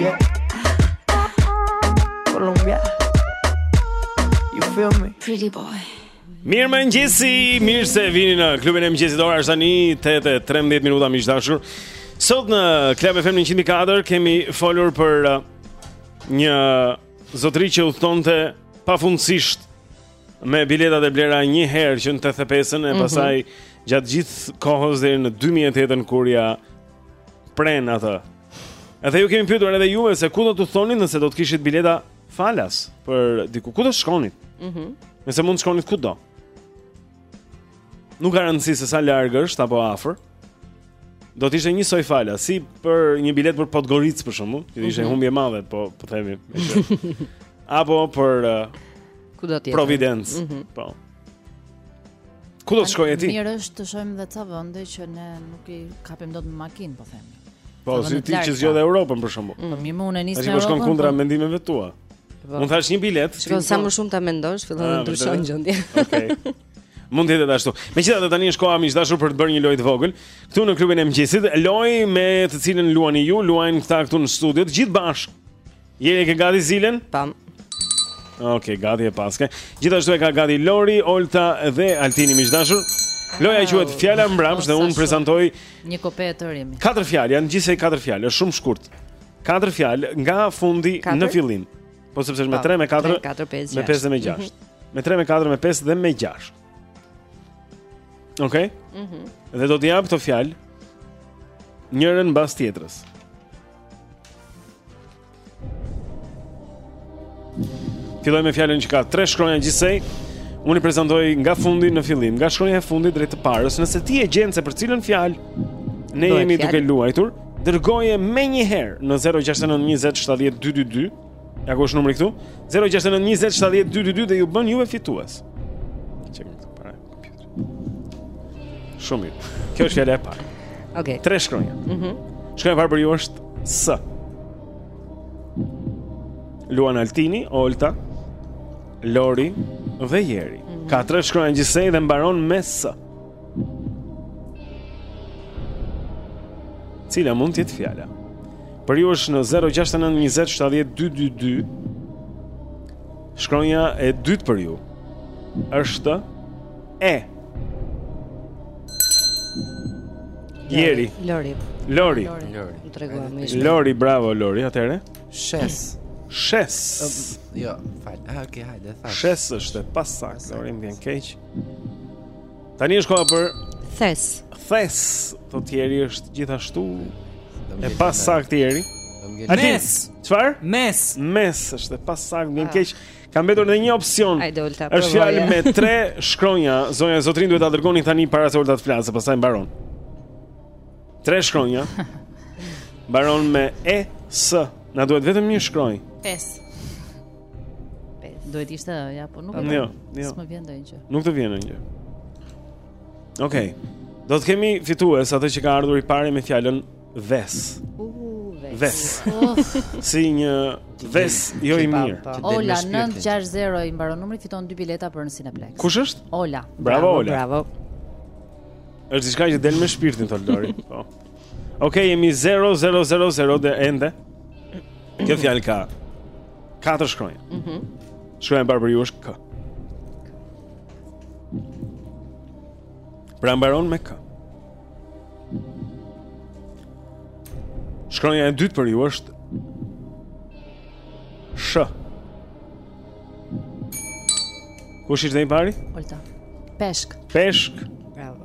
Yeah. Colombia. You feel me? Pretty boy. Mirëmëngjesi, mirë se vini në klubin e mëngjesit, ora është tani 8:13 minuta miq të dashur. Sot në Club FM 100.4 kemi folur për uh, një zotëri që udhëtonte pafundësisht me biletat e blera një herë që në 85-ën e mhm. pastaj mm -hmm. gjatë gjithë kohës deri në 2008-ën kur ia prenë atë. Edhe ju kemi pyetur edhe juve se ku do të udhëtonit nëse do të kishit bileta falas për diku, ku do të shkonit. Mhm. Mm nëse mund të shkonit kudo. Nuk ka rëndësi se sa larg është apo afër. Do të ishte njësoj falas, si për një biletë për Podgoricë për shembull, që ishte mm -hmm. humbje e madhe, po po themi. apo për uh, kudo të jetë? Providence. Mm -hmm. Po. Ku do të shkoje ti? Mirë është të shohim dhe ca vende që ne nuk i kapim dot me makinë, po themi. Po, si ti që zgjodhe Europën për shembull. Po mirë, unë nis me Europën. Ai po shkon kundra po. mendimeve tua. Po. Mund të hash një biletë. Shiko, sa më shumë ta mendosh, fillon ah, të ndryshojë gjendja. Okej. Mund të jetë ashtu. Megjithatë tani është koha miq të dashur për të bërë një lojë të vogël. Këtu në klubin e mëngjesit, lojë me të cilën luani ju, luajnë këta këtu në studio, të gjithë bashkë. Jeri, e ke gati zilen? Tam. Okej, okay, gati e paske. Gjithashtu e ka gati Lori, Olta dhe Altini miq të dashur. Loja quhet Fjala mbrapsht dhe unë prezantoj një kope të rimi. Katër fjalë, janë gjithsej katër fjalë, është shumë shkurt. Katër fjalë nga fundi në fillim. Po sepse është me 3 me 4, 4 5, me 5 dhe me 6. Mhm. Me 3 me 4 me 5 dhe me 6. Okej? Mhm. Dhe do t'i jap këto fjalë njërën mbas tjetrës. Filloj me fjalën që ka tre shkronja gjithsej Unë i prezantoj nga fundi në fillim Nga shkronja e fundit drejt të parës Nëse ti e gjen se për cilën fjalë ne jemi duke luajtur Dërgoje menjëherë në 069 20 70 222 Ja ku është numri këtu 069 20 70 222 dhe ju bën juve fitues Shumë mirë. Kjo është fjala e parë. Okej. Okay. Tre shkronja. Mhm. Mm Shkronja e parë për ju është S. Luan Altini, Olta, Lori dhe Jeri. Mm -hmm. Ka tre shkronja gjithsej dhe mbaron me S. Cila mund të jetë fjala? Për ju është në 069 20 70 222. Shkronja e dytë për ju është E. Jeri. Lori. Lori. Lori. Lori, bravo Lori, atëherë. Shes. Shes. Jo, fal. Ah, okay, hajde, fal. Shes është e pasaktë, Lori më vjen keq. Tani është koha për. Thes. Thes, Jeri, është gjithashtu e pasaktë, Jeri. Mes. Çfarë? Mes. Mes është e pasaktë, më vjen keq. Ka mbetur edhe një opsion. Është fjalë me tre shkronja. Zonja, zotërinj duhet ta dërgoni tani para se Olta të flasë, pastaj mbaron. Tre shkronja. Mbaron me E S. Na duhet vetëm një shkronjë. Pes. 5. Duhet të ishte ja, po nuk e di. Jo, jo. S'më vjen ndonjë gjë. Nuk të vjen ndonjë gjë. Okej. Okay. Do të kemi fitues atë që ka ardhur i pari me fjalën ves. U ves. Ves. Oh. si një ves jo i mirë. Ola 960 i mbaron numri fiton dy bileta për në Cineplex. Kush është? Ola. Bravo, bravo Ola. Bravo. Është diçka që del me shpirtin, thotë Lori. Po. Okej, okay, jemi 0000 ende. Kjo fjalë ka Katër shkronja. Mhm. Mm Shkronja e parë për ju është K. Pra mbaron me K. Shkronja e dytë për ju është Sh. Kush ishte i pari? Olta. Peshk. Peshk. Bravo.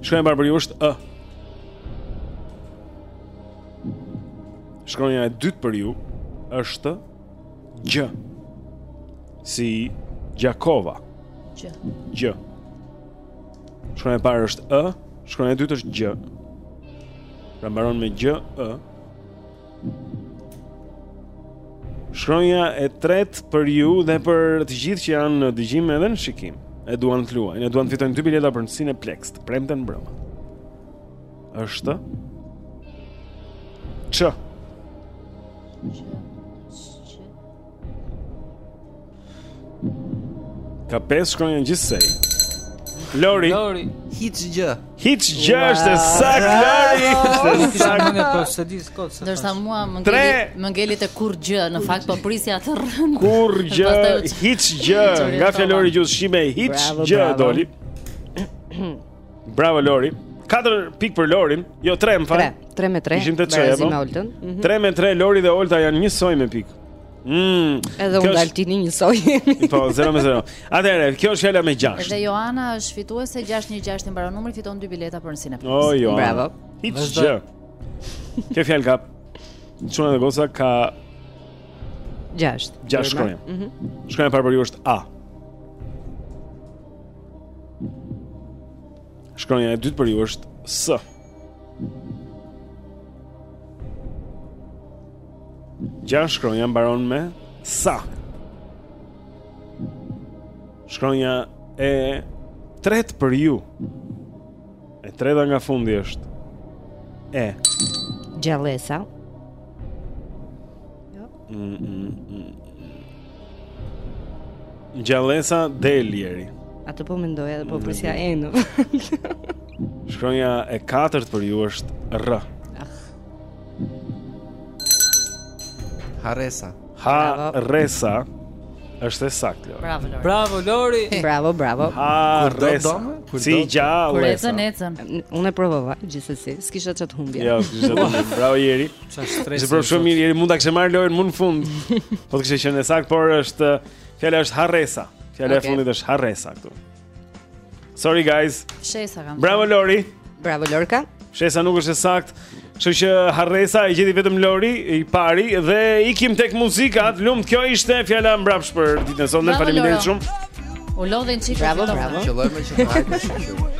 Shkronja e parë për ju është ë. Shkronja e dytë për ju është gjë. Si Gjakova. Gjë. Gjë. Shkronja e parë është ë, shkronja e dytë është gjë. Pra mbaron me gjë ë. Shkronja e tretë për ju dhe për të gjithë që janë në dëgjim edhe në shikim. E duan të luajnë, e duan të fitojnë dy bileta për në Cineplex, të premten mbrëma. Është Ç. Ka pesë shkronja gjithsej. Lori. Lori. Hiçgjë. Hiçgjë është e saktë Lori. Është e saktë. Nuk po se di kot. Ndërsa mua më ngeli më ngeli te kurrgjë, në fakt po prisja të rrën. Kurrgjë, hiçgjë. Nga fjalori i gjuhës shqipe hiçgjë doli. Bravo Lori. 4 pikë për Lorin, jo 3 më fal. 3, 3 me 3. Ishim te ç-ja, po. 3 me 3 Lori dhe Olta janë njësoj me pikë. Mm, Edhe unë dal ti ni njësoj Po, 0 me 0 Atëherë, kjo është fjala me 6 Edhe Joana është fituese 6 një 6 mbaron numri Fiton 2 bileta për në Cineplexx O, oh, Joana Bravo Hiç gjë Kjo fjalë ka Çuna dhe goca ka 6 6 shkronja mm -hmm. Shkronja e parë për ju është A Shkronja e dytë për ju është S Gjashtë shkronja mbaron me sa? Shkronja e tretë për ju. E treta nga fundi është e Gjallesa. Jo. Mm, mm, mm. Gjallesa Delieri. Atë po mendoja dhe po përshja e në Shkronja e katërt për ju është R Harresa. Harresa. Është e saktë. Bravo Lori. Bravo Lori. Bravo, bravo. Harresa. Si gjallë. Kur ecën, ecën. Unë e provova gjithsesi. S'kisha ça t'humbja. Jo, s'kishe ça t'humbje. Bravo Jeri. Sa stres. Zë shumë mirë Jeri, mund ta kishe marrë Lorin më në fund. Po të kishte qenë e saktë, por është fjala është Harresa. Fjala e fundit është Harresa këtu. Sorry guys. Shesa kam. Bravo Lori. Bravo Lorka. Shesa nuk është e saktë. Kështu që harresa e gjeti vetëm Lori i pari dhe ikim tek muzika. Lumtë, kjo ishte fjala mbrapsht për ditën e sotme. Faleminderit shumë. U lodhin çiftet. Bravo, bravo. Qëllojmë me çfarë hajde.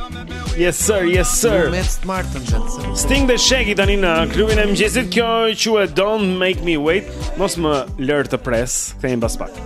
Yes sir, yes sir. Me smart and gentle. Sting dhe Shaggy tani në klubin e mëngjesit. Kjo quhet Don't Make Me Wait. Mos më lër të pres. Kthehemi pas pak.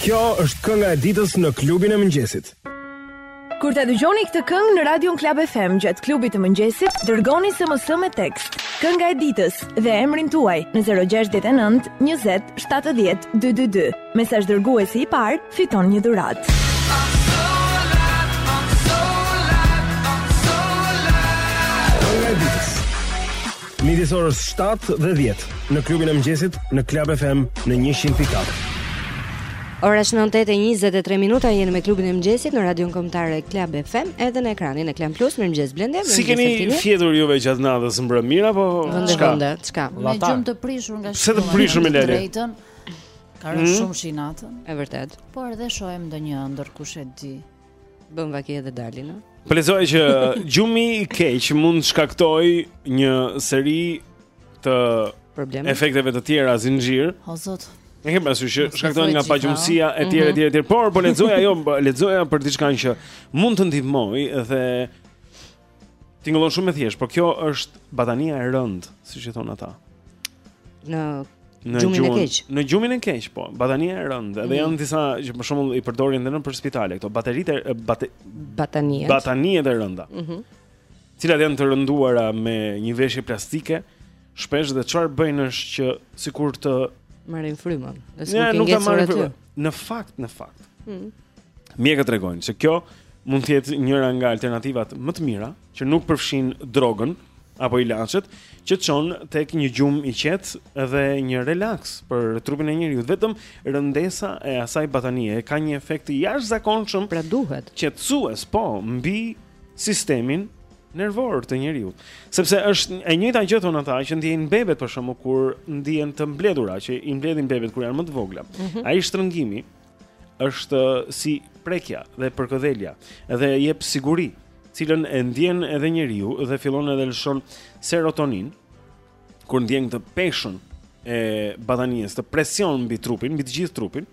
Kjo është kënga e ditës në klubin e mëngjesit. Kur ta dëgjoni këtë këngë në Radion Club FM gjatë klubit të mëngjesit, dërgoni SMS me tekst. Kënga e ditës dhe emrin tuaj në 069 20 70 222. Mesazh dërguesi i parë fiton një dhuratë. Midis orës 7 dhe 10 në klubin e mëngjesit në Club FM në 100.4. Ora është 9:23 minuta, jeni me klubin e mëngjesit në Radion Kombëtare Club FM, edhe në ekranin e Klan Plus, mirëmëngjes Blendi. Si keni fjetur juve gjatë natës mbrëm mirë apo çka? Çka? Me gjumë të prishur nga shumë. të prishur me lele. Ka rënë mhm. shumë shi natën. Është e vërtetë. Por edhe shohim ndonjë ëndër kush e di. Bën vaki edhe dalin, a? Po lexoja që gjumi i keq mund të shkaktojë një seri të problemeve, efekteve të tjera zinxhir. O zot. Ne kemi pasur që shkaktohen nga pagjumësia etj mhm. etj etj, por po lexoja, po lexoja për diçka që mund të ndihmojë dhe Tingëllon shumë e thjeshtë, por kjo është batania e rëndë, siç i thonë ata. Në në gjumin e keq. Në gjumin e keq, po. Batania e rëndë. Edhe mm. janë disa që për shembull i përdorin edhe në për spitale këto bateritë e bate... bataniet. Bataniet e rënda. Mhm. Mm Cilat janë të rënduara me një veshje plastike, shpesh dhe çfarë bëjnë është që sikur të marrin frymën. Ne nuk e marrin frymën. Në fakt, në fakt. Mm. Mjekët tregojnë se kjo mund të jetë njëra nga alternativat më të mira që nuk përfshin drogën apo ilaçet që çon tek një gjumë i qetë dhe një relaks për trupin e njeriut. Vetëm rëndesa e asaj batanie ka një efekt të jashtëzakonshëm. Pra duhet. Qetësues, po, mbi sistemin nervor të njeriut. Sepse është e njëjta gjë thonë ata që ndjejnë bebet për shembull kur ndihen të mbledhura që i mbledhin bebet kur janë më të vogla. Mm -hmm. Ai shtrëngimi është si prekja dhe përkëdhelja dhe jep siguri, cilën e ndjen edhe njeriu dhe fillon edhe lëshon serotoninë kur ndjen të peshën e batanies, të presion mbi trupin, mbi të gjithë trupin.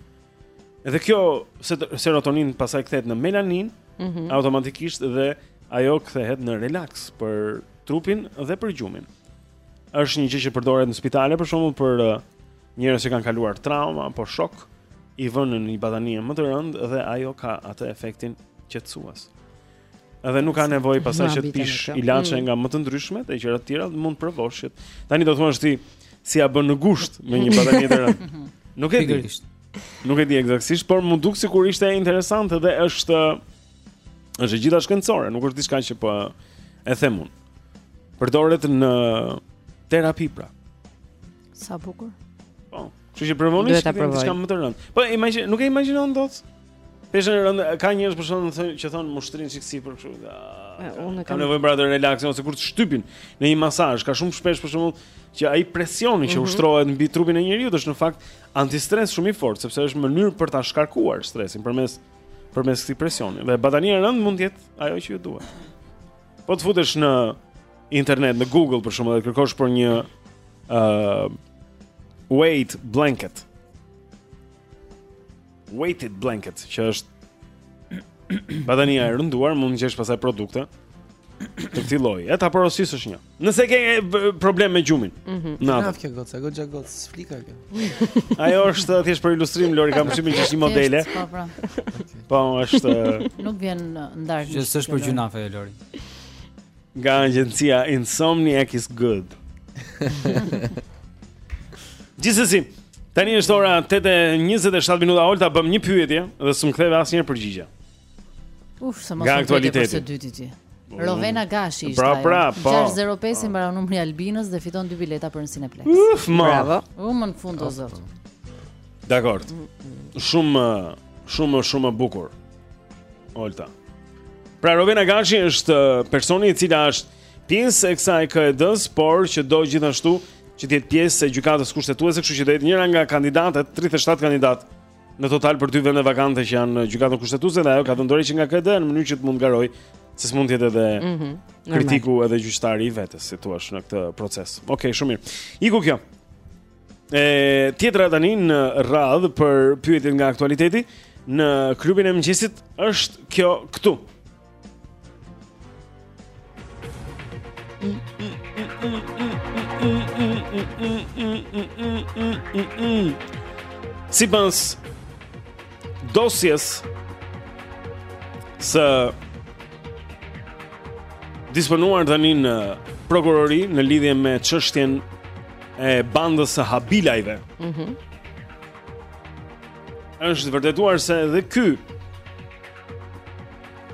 Edhe kjo serotoninë pastaj kthehet në melaninë, mm -hmm. automatikisht dhe ajo kthehet në relaks për trupin dhe për gjumin. Është një gjë që përdoret në spitale për shembull për uh, njerëz që kanë kaluar trauma apo shok, i vënë në një batanie më të rëndë dhe ajo ka atë efektin qetësues. Edhe nuk ka nevojë pastaj që të pish ilaçe mm. nga më të ndryshme e gjëra të tjera, mund të provosh. Tani do thuash ti si ia bën në gusht me një batanie të rëndë. Nuk e di. Nuk e di ekzaktësisht, por më duk sikur ishte interesante dhe është është e gjitha shkencore, nuk është diçka që po e them unë. Përdoret në terapi pra. Sa bukur. Po. Kështu që provoni të keni diçka më të rëndë. Po imagjino, nuk e imagjinon dot. Peshën e rëndë, ka njerëz për shembull thonë që thonë m'u shtri një çik sipër kështu. Unë kam nevojë për atë relaksin ose kur të shtypin në një masazh, ka shumë shpesh për shembull që ai presioni që mhm. ushtrohet mbi trupin e njeriut është në fakt antistres shumë i fortë, sepse është mënyrë për ta shkarkuar stresin përmes përmes këtij presioni. Dhe batania e rëndë mund të jetë ajo që ju duhet. Po të futesh në internet, në Google për shembull, dhe kërkosh për një ë uh, weight blanket. Weighted blanket, që është batania e rënduar, mund të gjesh pastaj produkte të këtij lloji. E ta porosisësh një. Nëse ke problem me gjumin. Mm -hmm. Natë. Natë kjo goca, goca goca, flika kjo. Ajo është thjesht për ilustrim Lori kam përshtypjen që është një modele. Po, pra. po është Nuk vjen ndarë. Që s'është për gjynah Lori. Nga agjencia Insomnia is good. Gjithsesi, tani është ora 8:27 minuta. Olta bëra një pyetje dhe s'më ktheve asnjë përgjigje. Uf, sa më shumë të për së dyti ti. Mm. Rovena Gashi ishte pra, pra, ajo. Pra, 606 i mbaron numri Albinës dhe fiton dy bileta për në Cineplex. Uf, ma. Bravo. U më në fund o zot. Dakor. Shumë shumë shumë bukur. Olta. Pra Rovena Gashi është uh, personi e cila është pjesë e kësaj KED-s, por që do gjithashtu që të jetë pjesë e gjykatës kushtetuese, kështu që do jetë njëra nga kandidatet, 37 kandidatë Në total për dy vende vakante që janë në gjykatën kushtetuese dhe ajo ka dhënë dorëheqje nga KED-ja në mënyrë që të mund të garojë se s'mund të jetë edhe mm -hmm, kritiku edhe gjyqtari i vetes, si të thuash, në këtë proces. Okej, okay, shumë mirë. Iku kjo. E tjetra tani në radhë për pyetjet nga aktualiteti në klubin e mëngjesit është kjo këtu. Sipas dosjes së disponuar tani në prokurori në lidhje me çështjen e bandës së Habilajve mm -hmm. është vërtetuar se edhe ky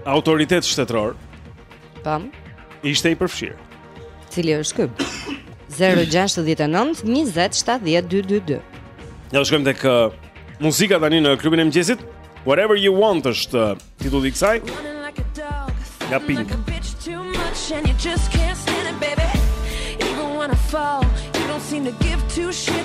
Autoritet shtetëror. Pam. Ishte i përfshirë. Cili është ky? 069 20 70 222. Ja shkojmë tek uh, muzika tani në klubin e mëngjesit. Whatever you want është uh, titulli i kësaj. Nga Pink.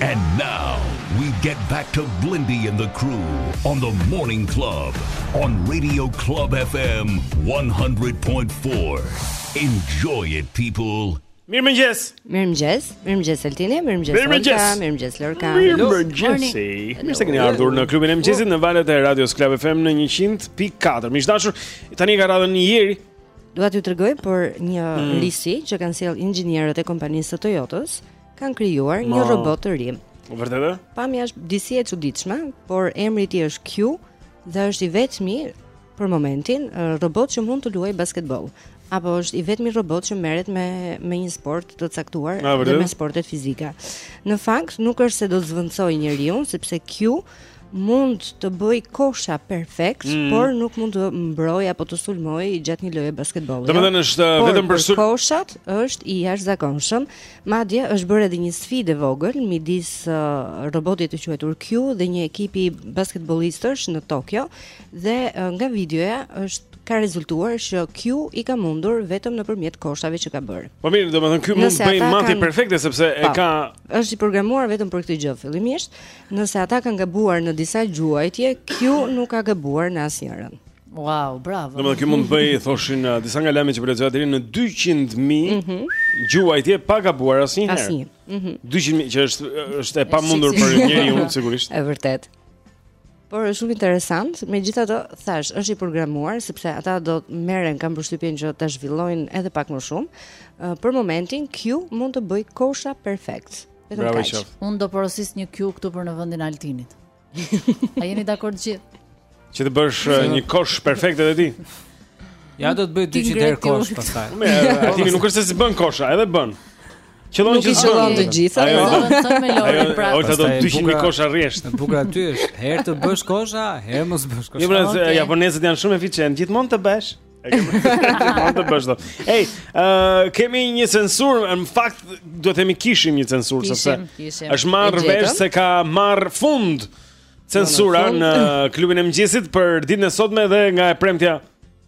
And now we get back to Blendi and the crew on the morning club on Radio Club FM 100.4. Enjoy it people. Mirëmëngjes Mirëmëngjes Mirëmëngjes Altini Mirëmëngjes Mirëmëngjes Mirëmëngjes Lorka Mirëmëngjes Mirë se keni ardhur në klubin e mëngjesit Në valët e Radios Club FM në 100.4 Miq të dashur Tani ka radhën një jeri Dua t'ju tregoj për një mm. risi që kanë sjellë inxhinierët e kompanisë së Toyotës. kanë krijuar një robot të ri. Vërtet e? Pamja është disi e çuditshme, por emri i tij është Q dhe është i vetmi për momentin robot që mund të luajë basketboll. Apo është i vetmi robot që merret me me një sport të caktuar dhe me sportet fizike. Në fakt nuk është se do të zvendësojë njeriun, sepse Q Mund të bëjë kosha perfekt, mm. por nuk mund të mbrojë apo të sulmojë gjatë një loje basketbolli. Domethënë është por, vetëm për sul... koshat është i jashtëzakonshëm. Madje është bërë edhe një sfidë e vogël midis uh, robotit të quajtur Q dhe një ekipi basketbollistësh në Tokyo dhe uh, nga videoja është ka rezultuar që Q i ka mundur vetëm nëpërmjet koshave që ka bërë. Po mirë, domethënë ky mund të bëjë mati kan... perfekte sepse pa, e po, ka është i programuar vetëm për këtë gjë fillimisht Nëse ata kanë gabuar në disa gjuajtje, Q nuk ka gabuar në asnjërën. Wow, bravo. Domethënë Q mund të bëjë thoshin uh, disa nga lajmet që po lexoja deri në 200.000 mm -hmm. gjuajtje pa gabuar asnjëherë. Asnjë. Mm -hmm. 200.000 që është është e pamundur për njeriu sigurisht. Është vërtet. Por është shumë interesant, megjithatë thash, është i programuar sepse ata do të merren kam përshtypjen që ta zhvillojnë edhe pak më shumë. Uh, për momentin Q mund të bëjë kosha perfekt. Vetëm Bravo, kaq. Çao. Unë do porosis një Q këtu për në vendin e Altinit. A jeni dakord gjithë? Që të bësh uh, një kosh perfekte dhe ti. Ja do të bëj 200 herë kosh pastaj. Po Altini nuk është se s'bën kosha, edhe bën. Qëllon që të bëjë të gjitha. Ajo do të thonë më Lori pra. Ajo do të thotë 200 mijë kosha rresht. E bukura aty është, herë të bësh kosha, herë mos bësh kosha. Jo, pra, japonezët janë shumë efiçientë, gjithmonë të bësh. Gjithmonë të bësh dot. Ej, ë kemi një censurë, në fakt duhet të themi kishim një censurë sepse është marrë vesh se ka marrë fund censura në klubin e mëngjesit për ditën e sotme dhe nga e premtja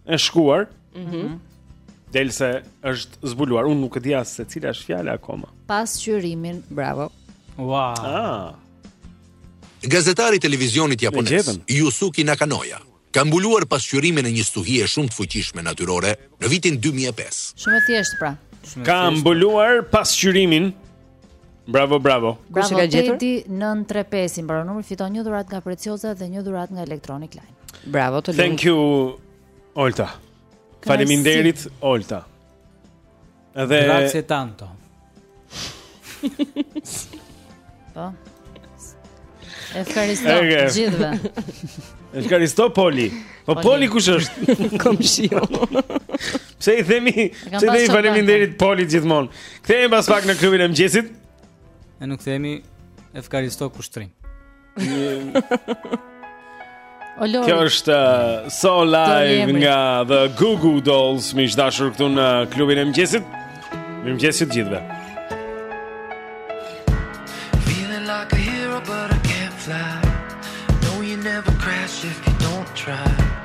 e shkuar. Mhm. Mm Dhe se është zbuluar. Unë nuk e di as se cila është fjala akoma. Pasqyrimin, bravo. Ua. Wow. Ah. Gazetari i televizionit japonez, Yusuke Nakanoya, Ka mbuluar pasqyrimin e një stuhie shumë të fuqishme natyrore në vitin dy mijë e pesë. Shumë e thjeshtë pra. Ka mbuluar pasqyrimin. Bravo, bravo. Kush e ka gjetur? Tedi 935 i mbaron numri, fiton një dhuratë nga Preciosa dhe një dhuratë nga Electronic Line. Bravo, të lumtë. Thank you Olta. Faleminderit Olta. Dhe Grazie tanto. Po. Efkaristo, okay. gjithëve. Efkaristo, Poli. Po Poli, poli kush është? Komshiu. Pse i themi, pse i themi faleminderit Poli gjithmonë. Kthehemi pas pak në klubin e mëngjesit. E nuk themi Efkaristo kushtrim. Kjo është uh, So Alive nga The Goo Goo Dolls Mirë se erdhët këtu në klubin e mëngjesit Mirëmëngjesi të gjithëve Feeling like a hero but I can't fly No you never crash if you don't try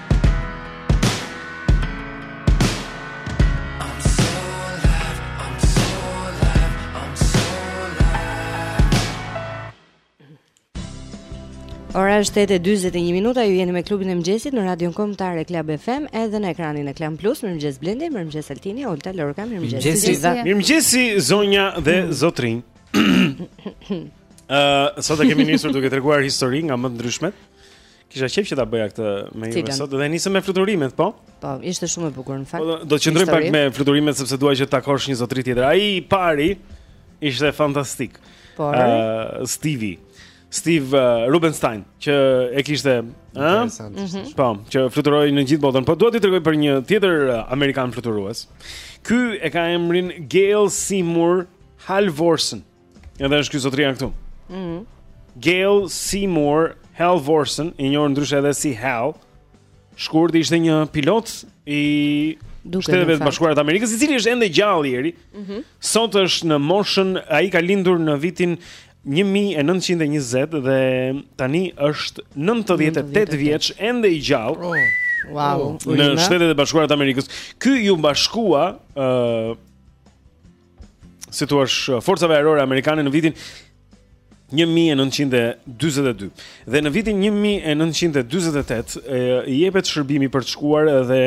Ora është 8:41 minuta, ju jeni me klubin e mëngjesit në Radion Kombëtare Club FM edhe në ekranin e Klan Plus. Mirëmëngjes Blendi, mirëmëngjes Altini, Olta Lorca, mirëmëngjes. Mirëmëngjes zonja dhe mm. zotërinj. Ëh, uh, sot e kemi nisur duke treguar histori nga më të ndryshmet. Kisha qejf që ta bëja këtë me ju sot dhe nisëm me fluturimet, po? Po, ishte shumë e bukur në fakt. Po, do të qëndrojmë pak me fluturimet sepse dua që të takosh një zotri tjetër. Ai i pari ishte fantastik. Po. Uh, Stevie. Steve uh, Rubenstein që e kishte, ë? Mhm. Po, që fluturoi në gjithë botën. Po dua t'i tregoj për një tjetër uh, amerikan fluturues. Ky e ka emrin Gail Seymour Halvorsen. Edhe është ky zotria këtu. Mhm. Mm Gail Seymour Halvorsen, i njohur ndryshe edhe si Hal, shkurt ishte një pilot i Shteteve të Bashkuara të Amerikës, i cili është ende gjallë, Eri. Mhm. Mm Sot është në moshën, ai ka lindur në vitin 1920 dhe tani është 98 vjeç, ende i gjallë. Oh, wow. Oh, në Shtetet e Bashkuara të Amerikës. Ky iu bashkua ë uh, si thua, forcave ajrore amerikane në vitin 1942. Dhe në vitin 1948 i jepet shërbimi për të shkuar dhe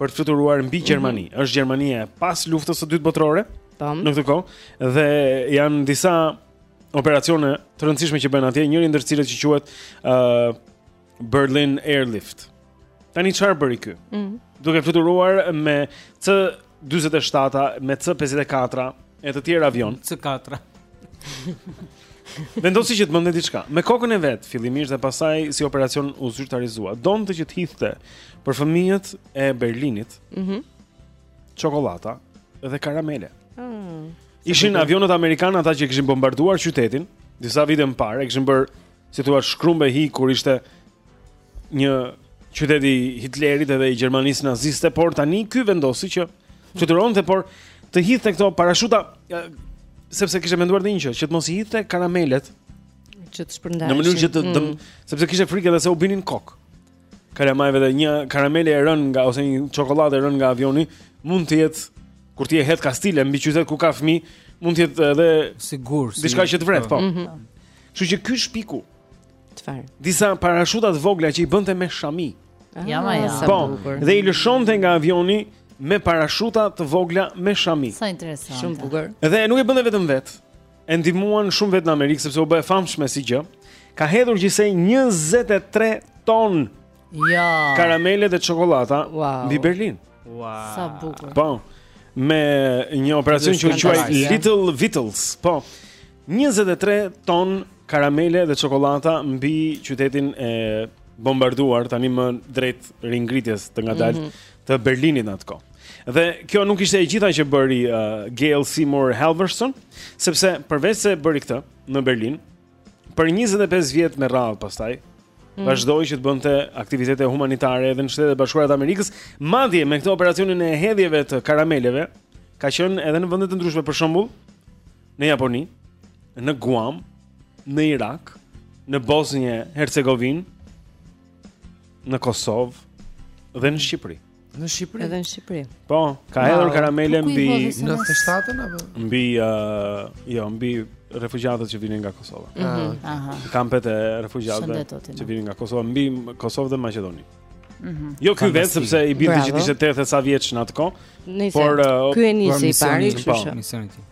për të fluturuar mbi mhm. Gjermani. Mm -hmm. Është Gjermania pas luftës së dytë botërore. Tamam. Në këtë kohë dhe janë disa operacione të rëndësishme që bëhen atje, njëri ndër të cilët, që quhet ë uh, Berlin Airlift. Tani çfarë bëri ky? Ëh. Mm. Duke fluturuar me C47-a, me C54-a e të tjerë avionë. C4. Vendosi që të bënte diçka. Me kokën e vet, fillimisht dhe pastaj si operacion u zyrtarizua. Donte që të hidhte për fëmijët e Berlinit. Mhm. Mm Çokollata dhe karamele. Mhm. Ishin avionët amerikanë ata që kishin bombarduar qytetin disa vite më parë, e kishin bërë si thua shkrumb e hi kur ishte një qytet i Hitlerit edhe i Gjermanisë naziste, por tani ky vendosi që të fluturonte, por të hidhte këto parashuta sepse kishte menduar dhe një gjë, që të mos i hidhte karamelet që të shpërndaheshin. Në mënyrë që të dëm, mm. sepse kishte frikë edhe se u binin në kokë kalamajve dhe një karamele e rënë nga ose një çokollatë e rënë nga avioni mund të jetë kur ti e hedh kastile mbi qytet ku ka fëmijë, mund të jetë edhe sigur, si diçka që të vret, po. Mm -hmm. Kështu që ky shpiku. Çfarë? Disa parashuta të vogla që i bënte me shami. Ah, ja ma ja. Po, dhe i lëshonte nga avioni me parashuta të vogla me shami. Sa interesant. Shumë bukur. Dhe nuk e bënte vetëm vetë. E ndihmuan shumë veta në Amerikë sepse u bë e famshme si gjë. Ka hedhur gjithsej 23 ton. Ja. Karamele dhe çokollata wow. mbi Berlin. Wow. Sa bukur. Po. Me një operacion që u quaj Little Vittles. Po. Njëzet e tre ton karamele dhe çokollata mbi qytetin e bombarduar tanimë drejt ringritjes të ngadaltë mm -hmm. të Berlinit në atë kohë. Dhe kjo nuk ishte e gjitha që bëri uh, Gail Seymour Halvorsen, sepse përveçse bëri këtë në Berlin, për 25 vjet me radhë pastaj, mm. vazhdoi që të bënte aktivitete humanitare edhe në Shtetet e Bashkuara të Amerikës, madje me këtë operacionin e hedhjeve të karameleve, ka qenë edhe në vende të ndryshme për shembull në Japoni, në Guam, në Irak, në Bosnje-Hercegovinë, në Kosovë dhe në Shqipëri. Në Shqipëri. Edhe në Shqipëri. Po, ka hedhur karamele në 97-ën apo? Mbi uh, jo, mbi refugjatët që vinin nga Kosova. Mm -hmm. Aha. Kampet e refugjatëve që vinin nga Kosova mbi Kosovë dhe Maqedoni. Mm -hmm. Jo ky vetë sepse i bie që ishte 80 e sa vjeç në atë kohë. Por uh, ky e nisi i pari, kështu që.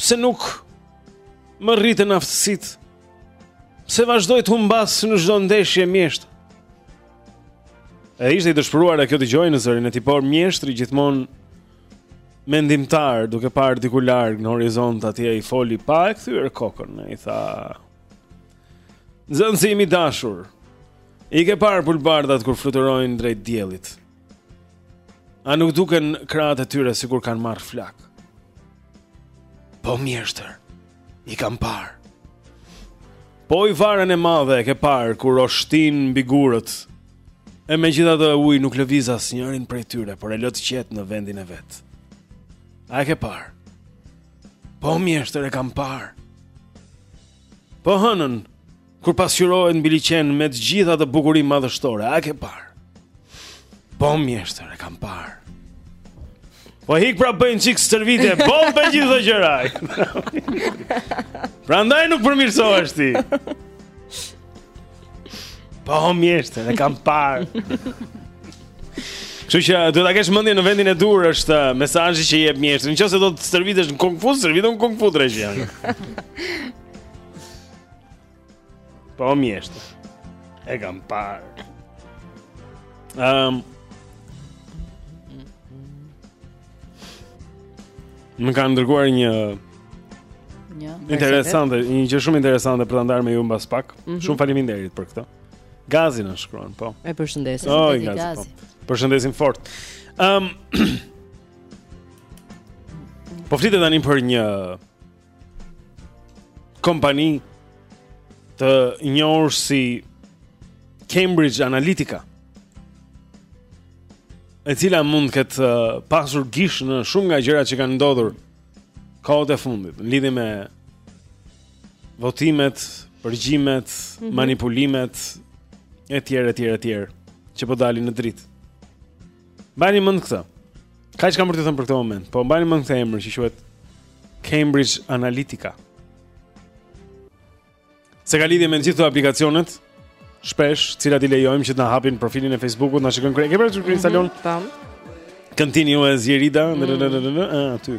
Pse nuk më rriten aftësitë? Pse vazhdoj të humbas në çdo ndeshje mjeshtër? E ishte i dëshpëruar e kjo dëgjohej në zërin e tij, por mjeshtri gjithmonë mendimtar duke parë diku larg në horizont atje i foli pa e kthyer kokën, i tha... Nxënësi im i dashur, i ke parë pulëbardhat kur fluturojnë drejt diellit, A nuk duken krahët e tyre sikur kanë marrë flakë? Po mjeshtër, i kam parë. Po ujëvarën e madhe e ke parë kur oshtin mbi gurët. E megjithatë uji nuk lëviz asnjërin prej tyre, por e lë të qetë në vendin e vet. A e ke parë? Po mjeshtër e kam parë. Po hënën, Kur pasqyrohet mbi liqen me të gjithë atë bukuri madhështore, a e ke parë? Po mjeshtër, e kam parë. Po ik pra bëj një çikë stërvitje, po për gjithë këto gjëra prandaj nuk përmirësohesh ti. Po mjeshtër, e kam parë. Kështu që duhet ta kesh mendjen në vendin e duhur është uh, mesazhi që i jep mjeshtri. Nëse do të stërvitesh në kung fu, stërvitu në kung fu drejt Po mjeshtër. E kam parë. Ehm. Um, Më kanë dërguar një një interesante, një gjë shumë interesante për ta ndarë me ju mbas pak. Mm -hmm. Shumë faleminderit për këtë. Gazi na shkruan, po. E përshëndesim, oh, gazi, gazi. Po. Përshëndesim fort. Ehm. Um, po flitet tani për një kompani të njohur si Cambridge Analytica e cila mund të ketë uh, pasur gisht në shumë nga gjëra që kanë ndodhur kohët e fundit, në lidhje me votimet, përgjimet, mm -hmm. manipulimet, e tjera, e tjera, e tjera, që po dalin në dritë. Mbani mend këtë. Kaq kam për të thënë për këtë moment. Po mbani mend këtë emër që quhet Cambridge Analytica. Se ka lidhje me gjithë këto aplikacionet, shpesh, të cilat i lejojmë që të na hapin profilin e Facebookut, na shikojnë krejt. Ke parasysh kur instalon? Mhm, Tam. Continue as Jerida, në në në në në aty.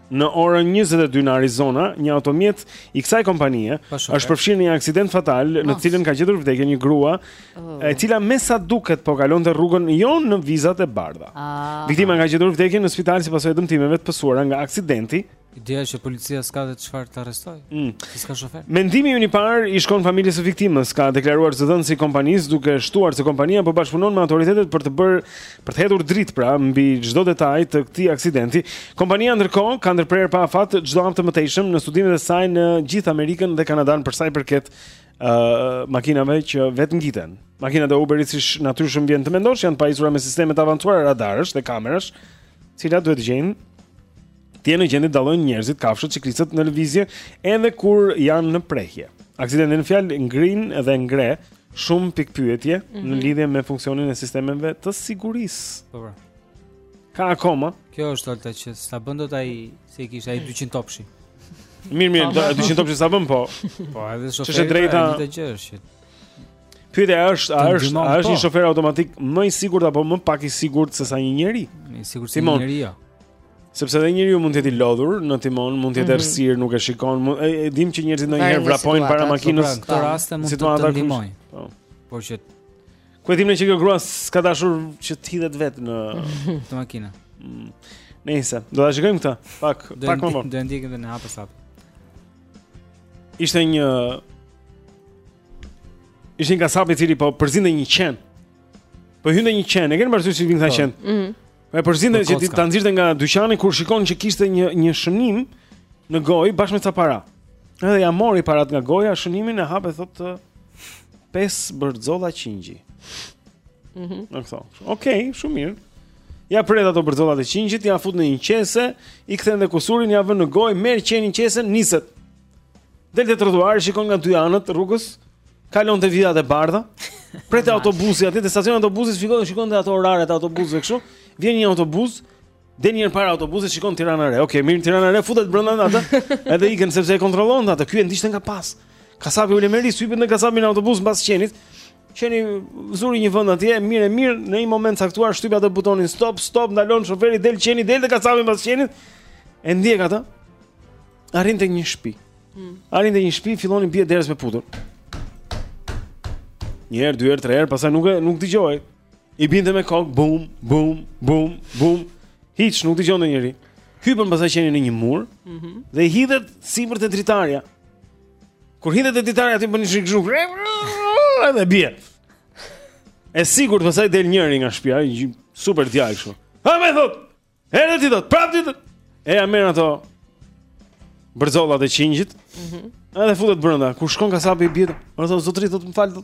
Në orën 22 në Arizona, një automjet i kësaj kompanie është përfshirë në një aksident fatal në të cilin ka gjetur vdekjen një grua, oh. e cila me sa duket po kalonte rrugën jo në vijat e bardha. Ah. Viktima ka gjetur vdekjen në spital si pasojë e dëmtimeve të pësuara nga aksidenti. Ideja që policia s'ka dhe çfarë të arrestojë. Mm. S'ka shofer. Mendimi i parë i shkon familjes së viktimës, ka deklaruar zëdhënësi i kompanisë duke shtuar se kompania po bashkëpunon me autoritetet për të bërë Për të hedhur dritë pra mbi çdo detaj të këtij aksidenti, kompania ndërkohë ka ndërprerë pa afat çdo akt të mëtejshëm në studimet e saj në gjithë Amerikën dhe Kanadanë për sa i përket ë uh, makinave që vetëngiten. Makinat e Uberit si natyrshëm vjen të mendosh janë të pajisura me sisteme të avancuara radarësh dhe kamerash, të cilat duhet të gjejnë Të jenë në gjendje të dallojnë njerëzit, kafshët, çiklistët në lëvizje edhe kur janë në prehje. Aksidenti në fjalë ngrin dhe ngre shumë pikëpyetje mm -hmm. në lidhje me funksionin e sistemeve të sigurisë. Po, po. Ka akoma. Kjo është alta që sa bën dot ai se i kishte ai 200 topshi. Mirë, mirë, 200 topshi sa bën po. Po, edhe shofer. Ç'është e drejta? Një gjë është. Pyetja është, a është, a është një po. shofer automatik më i sigurt apo më pak i sigurt se sa një njeri? Më i sigurt se një njeri. Jo. Sepse edhe njeriu mund të jetë i lodhur në timon, mund të jetë mm -hmm. errësirë, nuk e shikon. Mund, e, e dim që njerëzit ndonjëherë vrapojnë para makinës. Në këtë rast mund të ndihmojë. Po. Por që ku e dim ne që kjo grua s'ka dashur që të hidhet vetë në këtë makinë. Mm. Nëse do ta shikojmë këtë, pak do pak më vonë. Do e ndjekim edhe në hapësa. Ishte një Ishte një kasap i cili po përzinte një qen. Po hynte një qen, e ke parasysh si vin këta qen. Mhm. E përzinte që ta nxirrte nga dyqani kur shikon që kishte një një shënim në gojë bashkë me ca para. Edhe ia mori paratë nga goja, shënimin e hap e thotë pesë bërxolla qingji. Mhm. Mm Okej, okay, okay, shumë mirë. Ia pret ato bërxollat e qingjit, ia fut në një qese, i kthen dhe kusurin, ia vën në gojë, merr qeni qesen, niset. Del te trotuari, shikon nga dy anët e rrugës, kalon te vijat e bardha. Pret autobusi aty te stacioni i autobusit, shikon shikon ato oraret e autobusëve kështu. Vjen një autobus, del një herë para autobusit, shikon Tirana Re. Okej, okay, mirë Tirana Re, futet brenda atë. Edhe ikën sepse e kontrollon atë. Ky e ndiqte nga pas. Kasapi u lemeri sipër në kasapin e autobus mbas qenit. Qeni zuri një vend atje, mirë e mirë, në një moment të caktuar shtyp atë butonin stop, stop, ndalon shoferi del qeni, del te kasapi mbas qenit. E ndjek atë. Arrin te një shpi hmm. Arrin te një shpi, fillon i bie derës me putër Një herë, dy herë, tre herë, pastaj nuk, nuk dëgjon I binte me kokë, bum, bum, bum, bum Hiç, nuk dëgjon njeri Hipën pastaj qeni në një mur mm -hmm. Dhe i hidhet sipër te dritarja Kur hidhet te dritarja, aty bën një çikë zhuk Edhe bie E sigurt pastaj del njëri nga shpja Super djalë kështu Hë më thotë Edhe ti thotë prapë ti. E ja merr ato bërxollat e qingjit. Mhm. Mm edhe futet brenda. Kur shkon kasapi i bie, më thon zotri thotë më fal.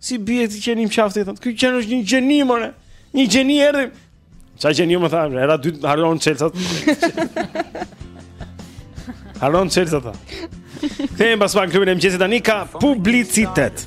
Si i bie ti qenit qafsh ti thotë. Ky qen është një gjeni more. Një gjeni erdhi. Ça gjeni më tha, hera e dytë harron çelsat. Harron çelsat. Kthehemi pas pak në Klubin e mëngjesit tani ka publicitet.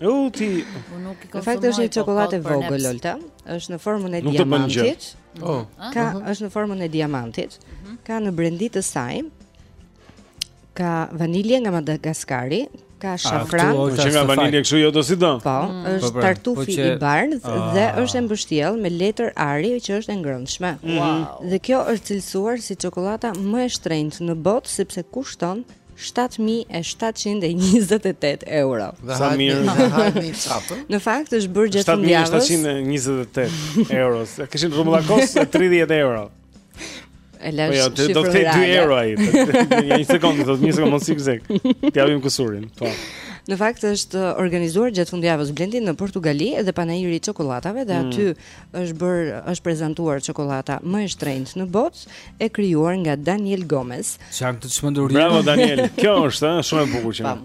U ti. Në fakt është një po çokollatë e vogël Olta, është në formën e diamantit. Oh. Ka mhm. është në formën e diamantit. Mhm. Ka në brendi të saj. Ka vanilje nga Madagaskari, ka shafran. Po që ka vanilje kështu jo dosido. Po, mm. është po, pra, tartufi po i bardhë ah. dhe është e mbështjellë me letër ari që është e ngrënshme. Wow. Dhe kjo është cilësuar si çokollata më e shtrenjtë në botë sepse kushton 7728 euro. Sa mirë, sa hajni çatë. Në fakt është bërë gjatë fundjavës. 7728 euro. Ta kishin rrumbullakos 30 euro. Ela, po jo, do të thotë 2 euro ai. Një sekond, do të një sekond mos sikzek. Ti japim kusurin. Po. Në fakt është organizuar gjatë fundjavës Blendi në Portugali dhe panairi i çokollatave dhe mm. aty mm. është bërë është prezantuar çokollata më e shtrenjtë në botë e krijuar nga Daniel Gomez. Çfarë çmendurie. Bravo Daniel. Kjo është, ëh, shumë e bukur që.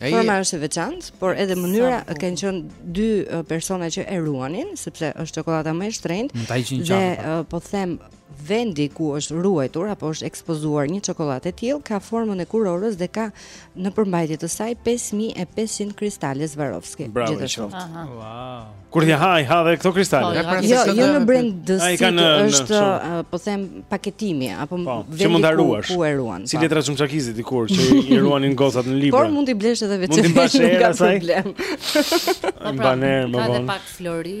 Ai forma është e veçantë, por edhe mënyra kanë qenë dy persona që e ruanin, sepse është çokollata më e shtrenjtë. Dhe po them Vendi ku është ruajtur apo është ekspozuar një çokollatë e tillë ka formën e kurorës dhe ka në përmbajtje të saj 5500 kristale Swarovski. Bravo, gjithashtu. Wow. Kur ti ha, i ha dhe këto kristale. Po, pra, jo, jo në brendësi është, po them, paketimi apo po, vendi që mund ta ruash. Ku e ruan? Si letrat e çamçakëzit dikur që i ruanin gocat në libra. Por mund t'i blesh edhe vetë. Mund t'i bash edhe asaj. Problem. Mbanë, më vonë. Ka edhe pak flori,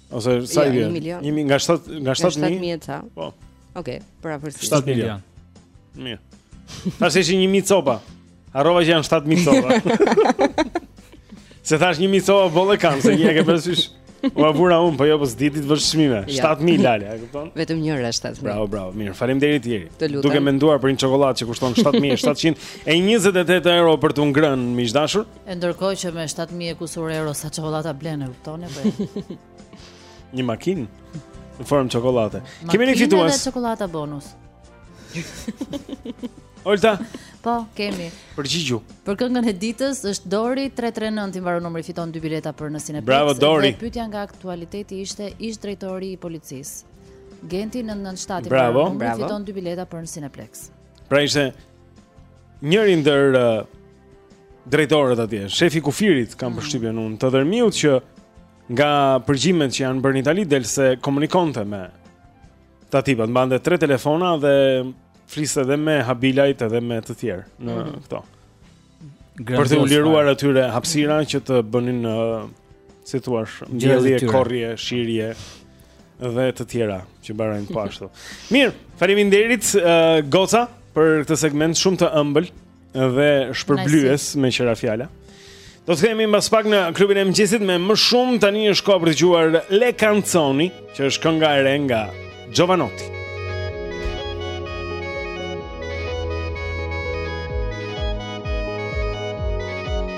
Ose sa i vjen? Një milion. Nga 7 nga 7000 ca. Po. Okej, për afërsisht. 7 milion. Mirë. Tash ishin 1000 copa. Harrova që janë 7000 copa. Se thash 1000 copa bolle kam, se një e ke parasysh. Ua vura un, po jo po s'dite të vësh çmime. 7000 lale, e kupton? Vetëm njëra 7000. Bravo, bravo. Mirë, faleminderit tjeri. Duke menduar për një çokoladë që kushton 7728 euro për t'u ngrënë miq të dashur. E ndërkohë që me 7000 e kusur euro sa çokollata blen, e kupton apo? Një makinë në formë çokollate. Kemi një fitues. Makinë dhe çokollata bonus. Olta. Po, kemi. Përgjigju. Për këngën e ditës është Dori 339 i mbaron numri fiton dy bileta për në Cineplex. Bravo Dori. Dhe pyetja nga aktualiteti ishte ish drejtori i policisë. Genti 997 i mbaron numri fiton dy bileta për në Cineplex. Pra ishte njëri ndër uh, drejtorët atje, shefi i kufirit kam mm. përshtypjen unë, të Dhërmiut që nga përgjimet që janë bërë në Itali del se komunikonte me ata tipat, mbante tre telefona dhe fliste edhe me Habilajt edhe me të tjerë në mm. këto. Për t'u liruar atyre hapësira që të bënin uh, si thua, mbjellje, korrje, shirje dhe të tjera që bëjnë po ashtu. Mirë, faleminderit uh, Goca për këtë segment shumë të ëmbël. Dhe shpërblyes meqë ra fjala. Do të kthehemi mbas pak në klubin e mëngjesit me më shumë tani është kohë për të dëgjuar Le Canzoni, që është kënga e re nga Jovanotti.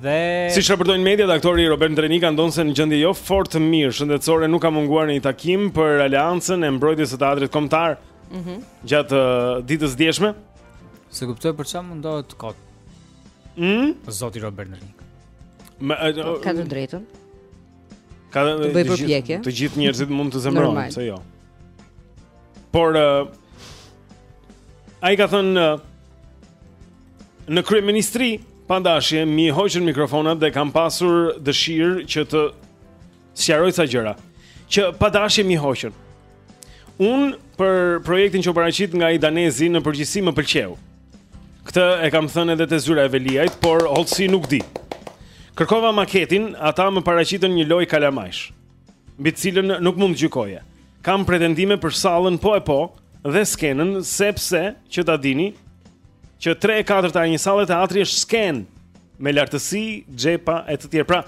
Dhe Siç raportojnë mediat, aktori Robert Ndrenika ndonëse në gjendje jo fort të mirë Shëndetësore nuk ka munguar në një takim për aleancën e mbrojtjes së teatrit kombëtar mm -hmm. Gjatë uh, ditës së djeshme S'e kuptoj për ça mundohet kot mm? Zoti Robert Ndrenika Me, uh, uh, Ka të drejtën Ka të, të bëj përpjekje Të gjithë njerëzit mund të zemërohen Pse jo Por uh, Ai ka thënë uh, Në kryeministri pa dashje m'i hoqën mikrofonat dhe kam pasur dëshirë që të sqaroj ca gjëra që pa dashje m'i hoqën. Unë për projektin që u paraqit nga ai danezi në përgjithësi më pëlqeu. Këtë e kam thënë edhe te zyra e Veliajt, por hollësi nuk di. Kërkova maketin, ata më paraqitën një lojë kalamajsh. mbi të cilën nuk mund të gjykoje. Kam pretendime për sallën po e po dhe skenën sepse që ta dini që 3/4 e një salle teatri është skenë me lartësi, xhepa e të tjerë. Pra,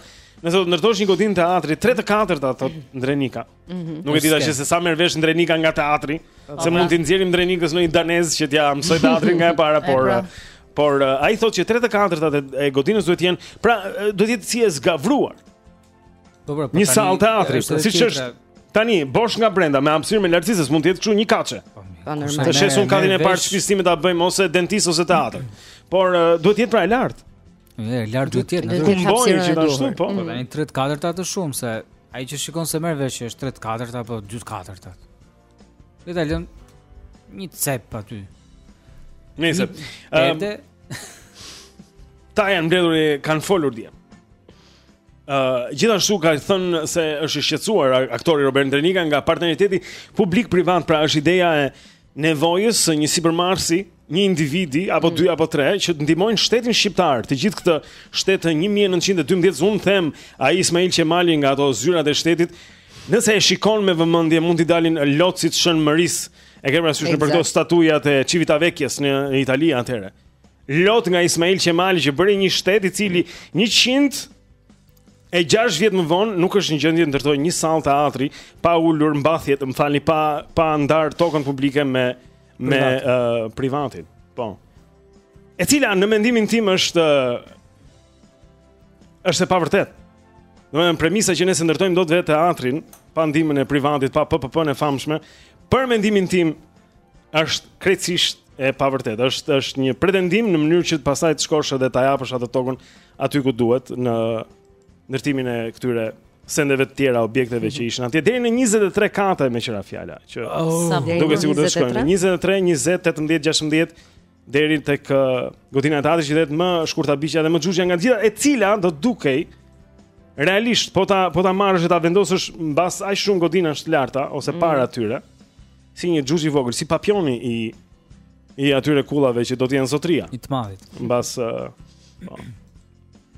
nëse do të ndërtosh një godinë teatri 3/4 thotë Ndrenika. Mm -hmm. Nuk e di tash se sa merr vesh Ndrenika nga teatri, pa, po, se pra. mund t'i nxjerrim Ndrenikës ndonjë danez që t'ia mësojë teatrin nga e para, por pra. por ai thotë që 3/4 e godinës duhet të jenë, pra duhet të jetë si e zgavruar. Po po, një sallë teatri, pra, siç është tani bosh nga brenda me hapësirë me lartësi se mund të jetë kështu një kaçe. Po, po normal. Të shesun katin e parë shpisë time ta bëjmë ose dentist ose teatër. Por duhet të jetë pra e lartë. E lartë duhet të jetë. Të mbajë gjithashtu, po. Po tani 3-4 kate shumë se ai që shikon s'e merr vesh është 3 kate apo 2 kate. Le ta lëmë një cep aty. Nëse edhe ehm, këta janë mbledhur e kanë folur dje. Ë uh, gjithashtu ka thënë se është i shqetësuar aktori Robert Ndrenika nga partneriteti publik privat, pra është ideja e nevojës së një sipërmarrësi një individi apo mm. dy apo tre që të ndihmojnë shtetin shqiptar, të gjithë këtë shtet të 1912 unë them ai Ismail Qemali nga ato zyrat e shtetit, nëse e shikon me vëmendje mund t'i dalin lot si Shën Mërisë. E ke parasysh nëpër këto statujat e Civita Vecchias në Itali atëherë. Lot nga Ismail Qemali që bëri një shtet i cili 100 E 6 vjet më vonë nuk është në gjendje të ndërtojë një sallë teatri pa ulur mbathjet, më falni pa pa ndarë tokën publike me me Privat. uh, privatin. Po. E cila në mendimin tim është uh, është e pavërtetë. Domethënë premisa që ne s'e ndërtojmë dot vetë teatrin pa ndihmën e privatit, pa PPP-n e famshme, për mendimin tim është krejtësisht e pavërtetë. Është është një pretendim në mënyrë që pastaj të shkosh edhe ta japësh atë tokën aty ku duhet në ndërtimin e këtyre sendeve të tjera, objekteve që mhm. ishin atje deri në 23 kate më çoi fjala, që oh, duke sigur do të shkojnë në 23, 20, 18, 16 deri tek godina e teatrit që do jetë më shkurtabiqja dhe më xhuxhja nga gjitha, e cila do të dukej realisht po ta po ta marrësh e ta vendosësh mbas aq shumë godinash të larta ose mm. para tyre, si një xhuxh i vogël, si papioni i i atyre kullave që do të jenë zotëria. I të madhit. Mbas uh,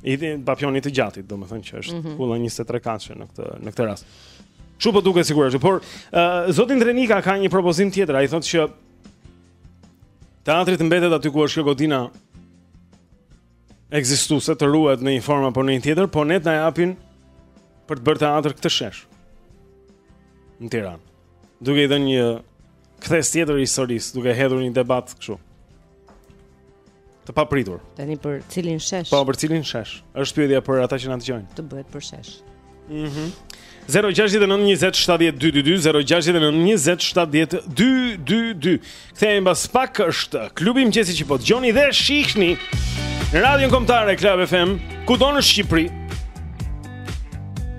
Edhe papioni të gjatit, domethënë që është mm -hmm. kulla 23 katëshe në këtë, në këtë rast. Shu po duke sigur është, por uh, zoti Ndrenika ka një propozim tjetër, ai thotë që teatri të mbetet aty ku është kjo godina ekzistuese të ruhet në një formë apo në një tjetër, por ne të na japin për të bërë teatr këtë shesh në Tiranë. Duke i dhënë një kthesë tjetër historisë, duke hedhur një debat kështu. Të papritur. Tani për cilin shesh? Po, për cilin shesh? Është pyetja për ata që na dëgjojnë. Të bëhet për shesh. Mhm. Mm 0692070222 0692070222 Kthehemi pas pak është klubi i mëngjesit që po dëgjoni dhe shihni në Radion Kombëtare Club FM, kudo në Shqipëri.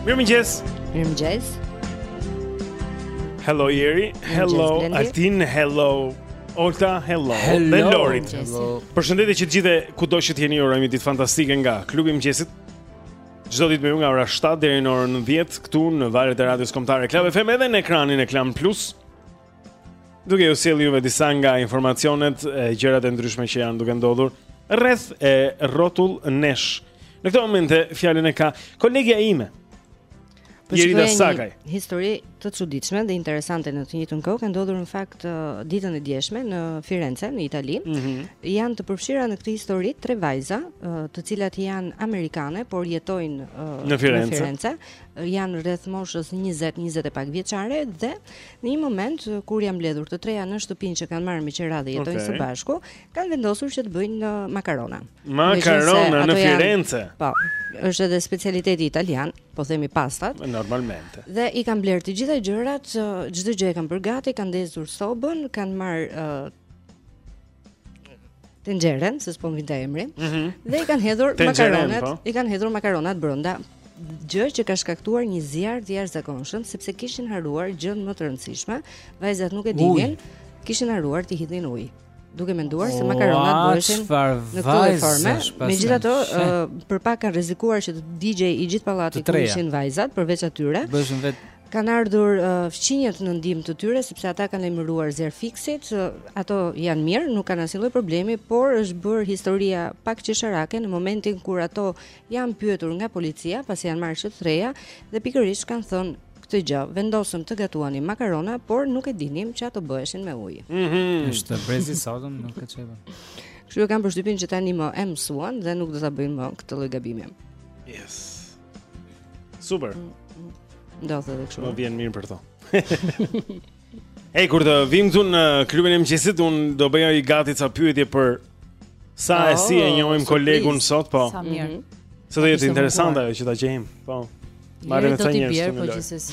Mirëmëngjes Mirëmëngjes Hello Jeri Hello Altin Hello Olta Hello Hello Dhe Lori Hello Përshëndetje të gjithëve kudo që t'jeni urojmë një ditë fantastike nga klubi i mëngjesit Çdo ditë me ju nga ora 7 Deri në orën 10 Këtu në valët e radios kombëtare Club FM edhe në ekranin e Klan Plus Duke ju sjellë juve disa nga informacionet e gjërat e ndryshme që janë duke ndodhur rreth e rrotull nesh. Në këtë moment fjalën e ka kolegja ime. Po Jerida Sakaj. Histori të çuditshme dhe interesante në të njëjtën kohë ka ndodhur në fakt ditën e djeshme në Firenze, në Itali. Mm -hmm. Janë të përfshira në këtë histori tre vajza, të cilat janë amerikane, por jetojnë në Firenze. Në Firenze. Janë rreth moshës 20-20 e pak vjeçare dhe Në një moment kur janë mbledhur të treja në shtëpinë që kanë marrë me qira dhe jetojnë okay. së bashku, kanë vendosur që të bëjnë uh, makarona. Makarona në Firenze. Janë, po, është edhe specialiteti italian, po themi pastat. Normalmente. Dhe i kanë blerë të gjitha gjërat, uh, çdo gjë e kanë bërë gati, kanë ndezur sobën, kanë marrë uh, tenxheren, se s'po më vinte emri. Mm -hmm. Dhe i kanë hedhur makaronat, po. i kanë hedhur makaronat brenda gjë që ka shkaktuar një zjarr të jashtëzakonshëm sepse kishin harruar gjënë më të rëndësishme, vajzat nuk e dinin, kishin harruar të hidhin ujë duke menduar se makaronat bëheshin në këtë formë. Megjithatë, për pak kanë rrezikuar që të digjej i gjithë pallati ku ishin vajzat përveç atyre. Bëheshin vetë Kanë ardhur uh, fqinjët në ndihmë të tyre sepse ata kanë lajmëruar zjarrfikësit, uh, ato janë mirë, nuk kanë asnjë lloj problemi, por është bërë historia pak qesharake në momentin kur ato janë pyetur nga policia, pasi janë marrë që të treja dhe pikërisht kanë thënë këtë gjë. Vendosëm të gatuanim makarona, por nuk e dinim që ato bëheshin me ujë. Mm -hmm. Është brezi i sotëm, nuk e çeva. Kështu që kam përshtypjen që tani më e mësuan dhe nuk do ta bëjmë më këtë lloj gabimi. Yes. Super. Mm, mm. Ndodh dhe kështu. Më vjen mirë për to. Hey, kur të vijmë këtu në klubin e mëngjesit, un do bëj gati ca pyetje për sa oh, e si e oh, njohim kolegun sot, po. Sa mirë. Mm -hmm. Sot do jetë interesante ajo që ta gjejmë. Po. Marrë me thënë njerëz. Po gjithsesi.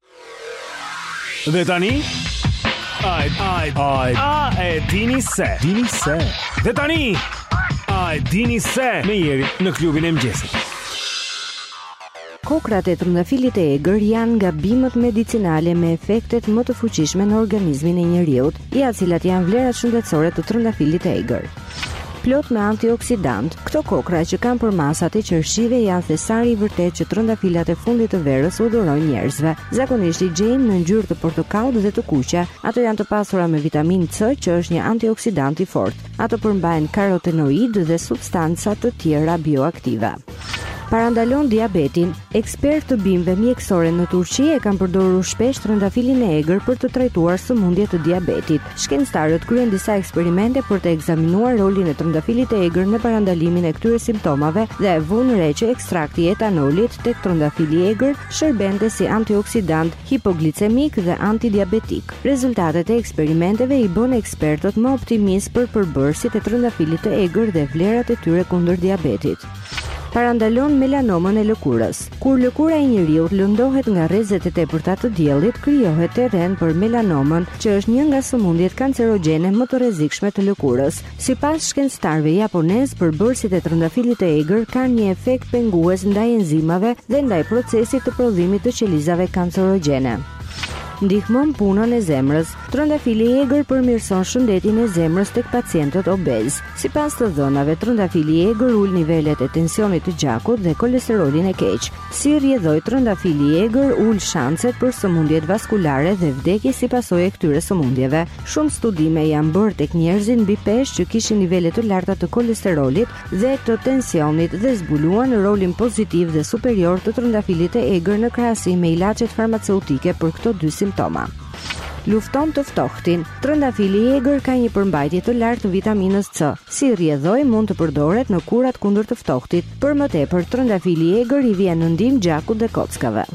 Dhe tani Ai ai ai a e dini se dini se Dhe tani A e dini se me Jerin në klubin e mëngjesit Kokrrat e trëndafilit të egër janë nga bimët medicinale me efektet më të fuqishme në organizmin e njeriut, ja cilat janë vlerat shëndetësore të trëndafilit të egër. Plot me antioksidantë, këto kokra që kanë përmasat e qershive janë thesari i vërtetë që trëndafilat e fundit të verës u dhurojnë njerëzve. Zakonisht i gjejmë në ngjyrë të portokalltë dhe të kuqe. Ato janë të pasura me vitaminë C, që është një antioksidant i fortë. Ato përmbajnë karotenoidë dhe substanca të tjera bioaktive. Parandalon diabetin, Ekspertë të bimëve mjekësore në Turqi e kanë përdorur shpesh trëndafilin e egër për të trajtuar sëmundje të diabetit. Shkencëtarët kryen disa eksperimente për të ekzaminuar rolin e trëndafilit të egër në parandalimin e këtyre simptomave dhe vunë re që ekstrakti i etanolit tek trëndafili i egër shërbente si antioksidant, hipoglicemik dhe antidiabetik. Rezultatet e eksperimenteve i bënë ekspertët më optimistë për përbërësit e trëndafilit të egër dhe vlerat e tyre kundër diabetit. Parandalon melanomën e lëkurës. Kur lëkura e njeriut lëndohet nga rrezet e tepërta të diellit, krijohet terren për melanomën, që është një nga sëmundjet kancerogjene më të rrezikshme të lëkurës. Sipas shkencëtarëve japonezë, përbërësit e trëndafilit të egër kanë një efekt pengues ndaj enzimave dhe ndaj procesit të prodhimit të qelizave kancerogjene ndihmon punën e zemrës. Trëndafili i egër përmirëson shëndetin e zemrës tek pacientët obezë. Sipas të dhënave, trëndafili i egër ul nivelet e tensionit të gjakut dhe kolesterolin e keq. Si rrjedhojë, trëndafili i egër ul shanset për sëmundjet vaskulare dhe vdekje si pasojë e këtyre sëmundjeve. Shumë studime janë bërë tek njerëzit mbi peshë që kishin nivele të larta të kolesterolit dhe të tensionit dhe zbuluan rolin pozitiv dhe superior të trëndafilit të egër në krahasim me ilaçet farmaceutike për këto dy simptoma. Lufton të ftohtin. Trëndafili i egër ka një përmbajtje të lartë të vitaminës C. Si rrjedhojë mund të përdoret në kurat kundër të ftohtit. Për më tepër, trëndafili i egër i vjen në ndihmë gjakut dhe kockave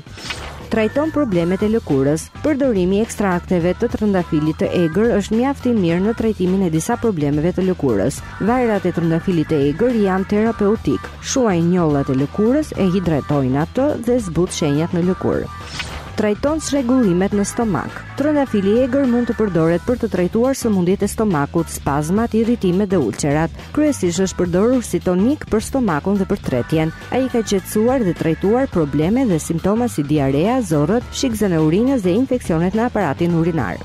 trajton problemet e lëkurës. Përdorimi i ekstrakteve të trëndafilit të egër është mjaft i mirë në trajtimin e disa problemeve të lëkurës. Vajrat e trëndafilit të egër janë terapeutikë, shuajnë njollat e lëkurës, e hidratojnë atë dhe zbut shenjat në lëkurë. Trajton çrregullimet në stomak. Trëndafili i egër mund të përdoret për të trajtuar sëmundjet e stomakut, spazmat, irritimet dhe ulçerat. Kryesisht është përdorur si tonik për stomakun dhe për tretjen. Ai ka qetësuar dhe trajtuar probleme dhe simptoma si diarea, zorrët, fshikëzën e urinës dhe infeksionet në aparatin urinar.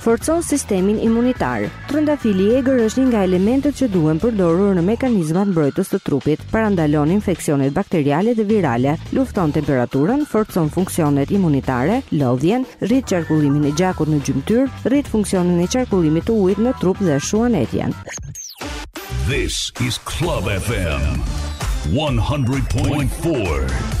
Forcon sistemin imunitar. Trëndafili i egër është një nga elementët që duhen përdorur në mekanizmat mbrojtës të trupit, parandalon infeksionet bakteriale dhe virale, lufton temperaturën, forcon funksionet imunitare, lodhjen, rrit qarkullimin e gjakut në gjymtyrë, rrit funksionin e qarkullimit të ujit në trup dhe shuan etjen. This is Club FM 100.4.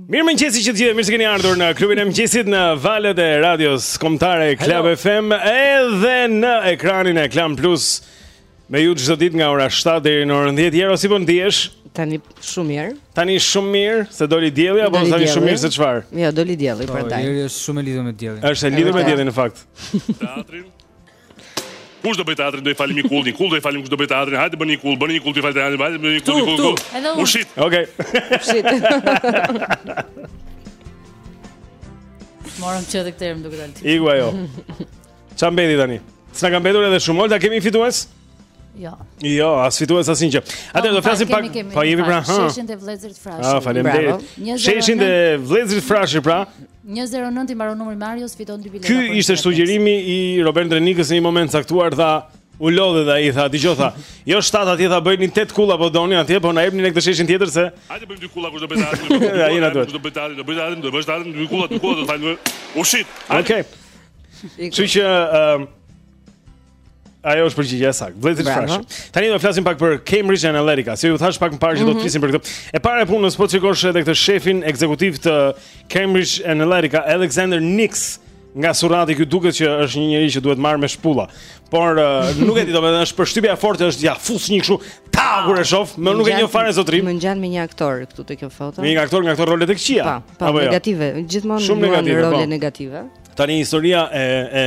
Mirëmëngjesi të gjithë, mirë se keni ardhur në Klubin e Mëngjesit në valët e radios kombëtare Club FM Edhe në ekranin e Klan Plus Me ju çdo ditë nga ora 7 deri në orën 10 Jero, si po ndihesh? Tani shumë mirë Tani shumë mirë, se doli dielli, apo tani shumë mirë se çfarë? Jo, doli dielli, po, prandaj Jeri është shumë e lidhur me diellin është e lidhur me diellin në fakt Teatrin Kush do bëjë teatrin, do i falim një kullë, një kullë do i falim kush do bëjë teatrin. Hajde bëni një kullë, bëni një kullë t'i fal teatrin, hajde bëni një kullë, një kullë, një kullë. Oh shit. Okej. Oh shit. Morëm që edhe këtë herë më duket. Iku ajo. Çfarë mbeti tani? S'na ka mbetur edhe shumë, Olta, kemi fitues? Jo. Jo, as fitues asnjë. Atë po, do flasim pak. Po jemi pra. Sheshin te vëllezërit Frashëri. Ah, faleminderit. Sheshin te vëllezërit Frashëri pra. 109 i mbaron numri Marios fiton dy bileta. Ky ishte sugjerimi i Robert Ndrenikës në një moment të caktuar tha u lodh edhe ai tha, dëgjo tha Jo shtatë atje tha bëni tetë kulla po doni atje Po na jepni ne këtë sheshin tjetër se Hajde bëjmë dy kulla kush do bëjë atje Ai na duhet Kush do bëjnë atje, do bëjnë atje, do bëjnë atje, dy kulla, dy kulla, do thajnë Oh shit Okej Që që Ajo është përgjigja e saktë. Vëllezërit Frashëri. Tani do të flasim pak për Cambridge Analytica. Si ju thashë pak më parë që do të mhm. flisim për këtë. E para e punës po shikosh edhe këtë shefin ekzekutiv të Cambridge Analytica, Alexander Nix. Nga surrati ky duket që është një njeri që duhet marrë me shpulla. Por uh, nuk e di domethënë është përshtypja e fortë është t'ia fus një kështu tak kur e shoh, ama nuk e njoh fare zotrinë. Më ngjan me një aktor këtu te kjo foto. Me një aktor nga këto rolet e këqija. Po, po, jo? negative, gjithmonë në role po. negative. Tani historia e e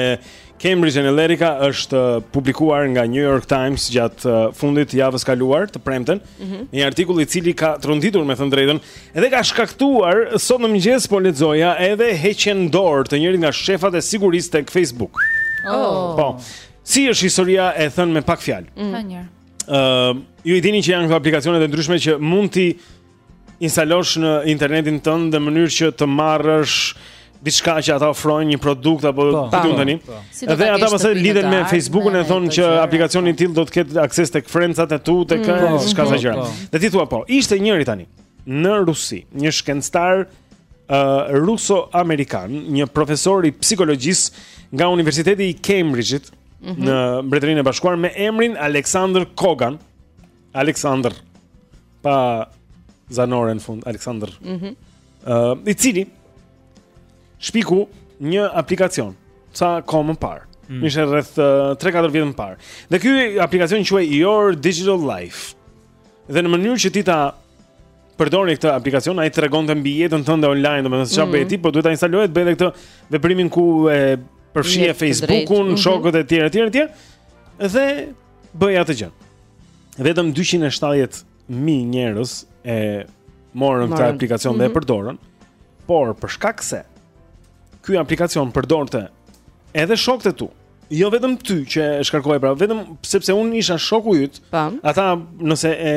Cambridge Analytica është uh, publikuar nga New York Times gjatë uh, fundit të javës kaluar të premten, mm -hmm. një artikull i cili ka tronditur me thënë të drejtën dhe ka shkaktuar sot në mëngjes po lexoja edhe heqjen dorë të njërit nga shefat e sigurisë tek Facebook. Oh. Po. Si është historia e thënë me pak fjalë? Mm. Ëh, uh, ju i dini që janë këto aplikacione të ndryshme që mund t'i instalosh në internetin tënd në mënyrë që të marrësh diçka që ata ofrojnë, një produkt apo po. ku di unë tani. Po. Dhe ata pastaj lidhen me Facebookun e thonë që aplikacioni i tillë do të ketë akses tek friends-at e tu, tek mm. Po, disa gjëra. Dhe ti thua po, ishte njëri tani në Rusi, një shkencëtar uh, ruso-amerikan, një profesor i psikologjisë nga Universiteti i Cambridge-it mm -hmm. në Mbretërinë e Bashkuar me emrin Alexander Kogan. Aleksandr pa zanore në fund Aleksandr. Mhm. Mm ë uh, i cili shpiku një aplikacion ca kohë më parë. Mm. Ishte rreth uh, 3-4 vjet më parë. Dhe ky aplikacion quhej Your Digital Life. Dhe në mënyrë që ti ta përdorje këtë aplikacion, ai tregonte mbi jetën tënde online, domethënë çfarë mm. bëje ti, po duhet ta instaloje të bëje këtë veprimin ku e përfshije Facebookun, mm -hmm. shokët e tjerë e tjerë e tjerë. Dhe bëj atë gjë. Vetëm 270 mijë njerëz e morën këtë aplikacion mm -hmm. dhe e mhm. përdorën. Por për shkak se ky aplikacion përdorte edhe shokët e tu. Jo vetëm ty që e shkarkoje pra, vetëm sepse unë isha shoku yt. Ata nëse e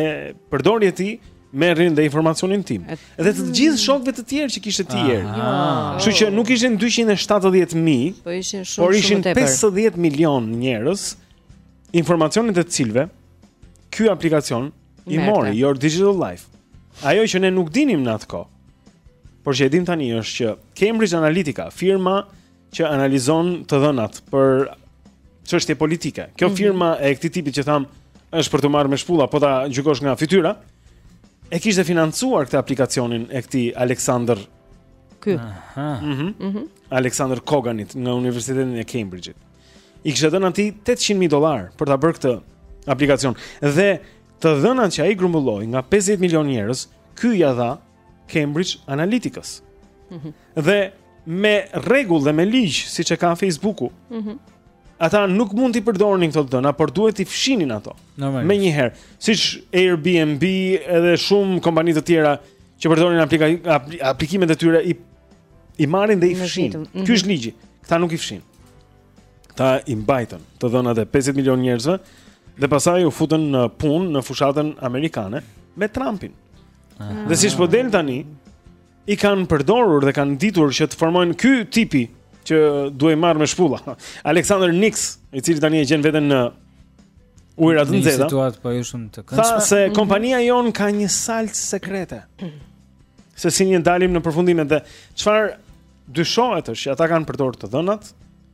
përdorje ti, merrin dhe informacionin tim. Edhe të të gjithë shokëve të tjerë që kishe ti Eri. Ah. Ah. Kështu që nuk ishin 270 mijë, po ishin shumë por ishin 50 milion njerëz informacionet e të cilëve ky aplikacion i Merte. mori Your Digital Life. Ajo që ne nuk dinim në atë kohë. Por që e dim tani është që Cambridge Analytica, firma që analizon të dhënat për çështje politike. Kjo mm -hmm. firma e këtij tipi që tham është për t'u marrë me shpulla, po ta gjykosh nga fytyra, e kishte financuar këtë aplikacionin e këtij Alexander Ky. Aha. Mhm. Mm mhm. Mm Alexander Koganit nga Universiteti i Cambridge-it. i kishte dhënë atij 800.000 dollar për ta bërë këtë aplikacion. Dhe të dhënat që ai grumbulloi nga 50 milionë njerëz, ky ia dha Cambridge Analytica-s. Mm -hmm. Dhe me rregull dhe me ligj, siç e ka Facebooku. Mm -hmm. Ata nuk mund t'i përdornin këto të dhëna, por duhet t'i fshinin ato. Menjëherë, siç Airbnb edhe shumë kompani të tjera që përdorin aplika aplikimet e tyre i I marrin dhe i fshin. Mm -hmm. Ky është ligji. Këta nuk i fshin. Këta i mbajtën të dhënat e 50 milionë njerëzve dhe pastaj u futën në punë në fushatën amerikane me Trumpin. Ah. Dhe siç po del tani, i kanë përdorur dhe kanë ditur që të formojnë ky tipi që duhej marrë me shpulla. Alexander Nix, i cili tani e gjen veten në ujëra të nxehta. Në situatë po jo shumë të këndshme. Tha se kompania jonë ka një salcë sekrete. se si ne dalim në përfundimet dhe çfarë dyshohet është që ata kanë përdorur të dhënat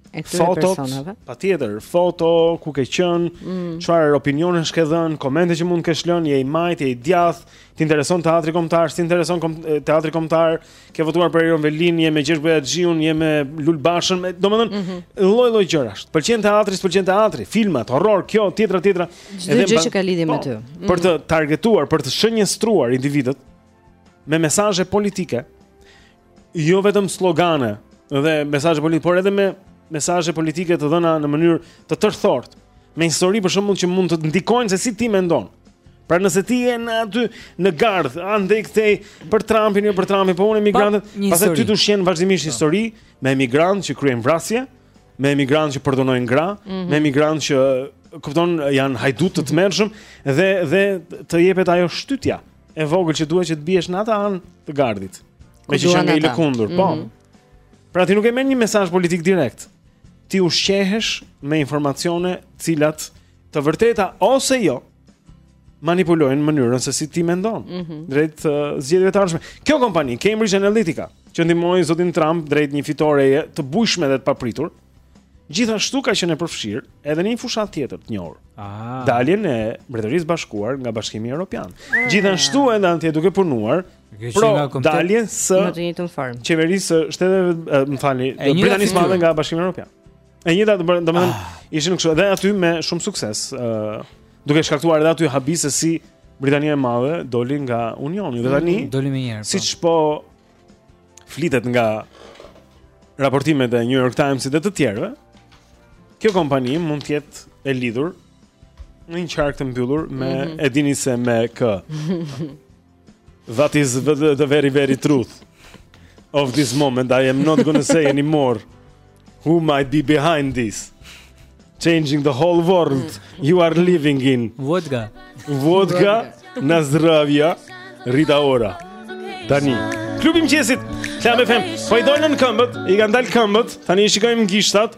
e këtyre personave. Patjetër, foto ku ke qenë, mm. çfarë mm. opinionesh ke dhënë, komente që mund të kesh lënë, je i majtë, je i djathtë, të intereson teatri kombëtar, s'të intereson kom teatri kombëtar, ke votuar për Erion Velinë, je me Gjergj Bojaxhiun, je me Lul Bashën, me, domethënë mhm. lloj-lloj mm -hmm. gjërash. Pëlqen teatri, pëlqen teatri, filmat, horror, kjo, tjetra, tjetra. Çdo gjë që ka lidhje me po, ty. Mm. Për të targetuar, për të shënjestruar individët me mesazhe politike, jo vetëm slogane dhe mesazhe politike, por edhe me mesazhe politike të dhëna në mënyrë të tërthortë, me histori për shembull që mund të ndikojnë se si ti mendon. Pra nëse ti je në aty në gardh, andej këtej për Trumpin, jo për Trumpin, po unë emigrantët, pastaj ty të ushqen vazhdimisht histori me emigrantë që kryejnë vrasje, me emigrantë që përdhunojnë gra, mm -hmm. me emigrantë që kupton janë hajdutë të tmerrshëm dhe dhe të jepet ajo shtytja e vogël që duhet që të biesh në atë anë të gardhit. Meqë je i lëkundur, po. Mm -hmm. Pra ti nuk e merr një mesazh politik direkt. Ti ushqehesh me informacione të cilat të vërteta ose jo, manipulojnë mënyrën se si ti mendon mm -hmm. drejt uh, zgjedhjeve të ardhshme. Kjo kompani Cambridge Analytica, që ndihmoi zotin Trump drejt një fitoreje të bujshme dhe të papritur, gjithashtu ka qenë e përfshirë edhe në një fushatë tjetër të njohur. Ah. Daljen e Mbretërisë së Bashkuar nga Bashkimi Evropian. Ah. Gjithashtu edhe atje duke punuar pro daljen së në të njëjtën formë. Qeverisë së shteteve, më falni, Britanisë së Madhe nga Bashkimi Evropian. E njëta domethënë ah. ishin kështu edhe aty me shumë sukses, ë uh, duke shkaktuar edhe aty habi se si Britania e Madhe doli nga Unioni dhe tani mm, doli më njëherë. Po. Siç po flitet nga raportimet e New York Times-it dhe të tjerëve, kjo kompani mund të jetë e lidhur në një qark të mbyllur me mm -hmm. e dini se me kë. That is the very very truth of this moment. I am not gonna say anymore who might be behind this. Changing the whole world you are living in. Vodka. Vodka na zdravja Rita Ora. Tani Klubi i Mëngjesit. Klan FM. Po i dolën këmbët, i kanë dalë këmbët. Tani i shikojmë gishtat.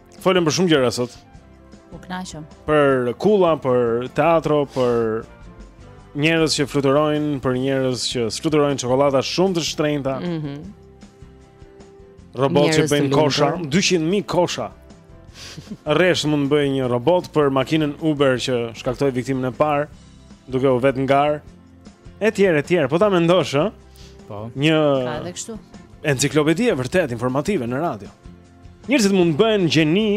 Folëm për shumë gjëra sot. U kënaqëm. Për kulla, për teatro, për njerëz që fluturojnë, për njerëz që s'fluturojnë çokollata shumë të shtrenjta. Mhm. Mm robotë që bëjnë kosha, 200.000 kosha. Rresht mund të bëjë një robot për makinën Uber që shkaktoi viktimën e parë, duke u vetëngarë. Etj, etj, po ta mendosh, ë? Po. Një Ka edhe kështu. Enciklopedi e vërtetë informative në radio. Njerëzit mund të bëhen gjeni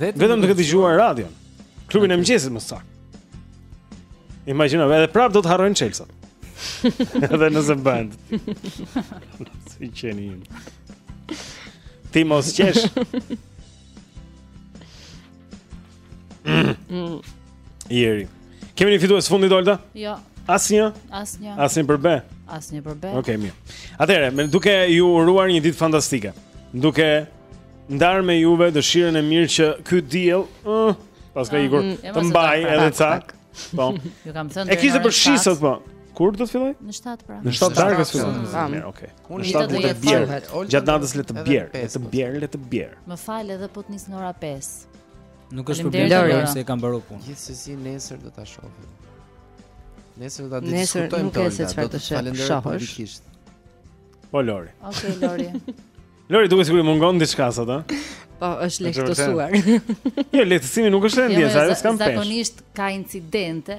vetëm, vetëm duke dëgjuar radion. Klubin e mëngjesit më saktë. Imagjino, edhe prap do të harrojnë çelësat. Edhe nëse bëhen. Si qeni im. Ti mos qesh. Mm. Mm. Jeri. Kemi një fitues fundit Dolta? Jo. Asnjë? Asnjë. Asnjë për be. Asnjë për be. Okej, okay, mirë. Atëherë, me duke ju uruar një ditë fantastike. Duke ndarë me juve dëshirën e mirë që ky diell, uh, paska ah, ikur, mm, të mbajë edhe ca. Po. Ju kam thënë. E kishte për shi sot po. Kur do të fillojë? Në 7 pra. Në 7 të darkës fillon. Okej. Unë le të bjerë, gjatë natës le të bjerë, le të bjerë, le të bjerë. Më fal edhe po të nisë në ora 5. Nuk është problem të bjerë, se e kam mbaruar punën. Gjithsesi nesër do ta shohim. Nesër do ta shohim. Nesër nuk e di se çfarë të shohësh. Po, Lori. Ok, Lori. Lori, duket sikur i mungon diçka sot, ha? Po, është lehtësuar. Jo, lehtësimi nuk është e jo, ndjesë, ajo s'ka peshë. Zakonisht ka incidente,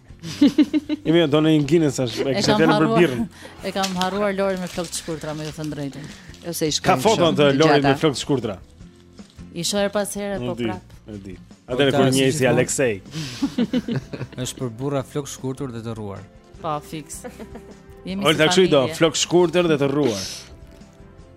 I mirë, do një Guinness tash, e kisha fjalën për birrën. E kam harruar Lorin me flokë të shkurtra, me ju thënë drejtën. Ose i shkruaj. Ka foto të Lorit me flokë të shkurtra. I shoh herë pas here po prap. E di. Atëherë kur njësoj si Alexei. Është për burra flokë të shkurtur dhe të rruar. Pa po, fiks. Jemi si familje. Ose tash do flokë të shkurtër dhe të rruar.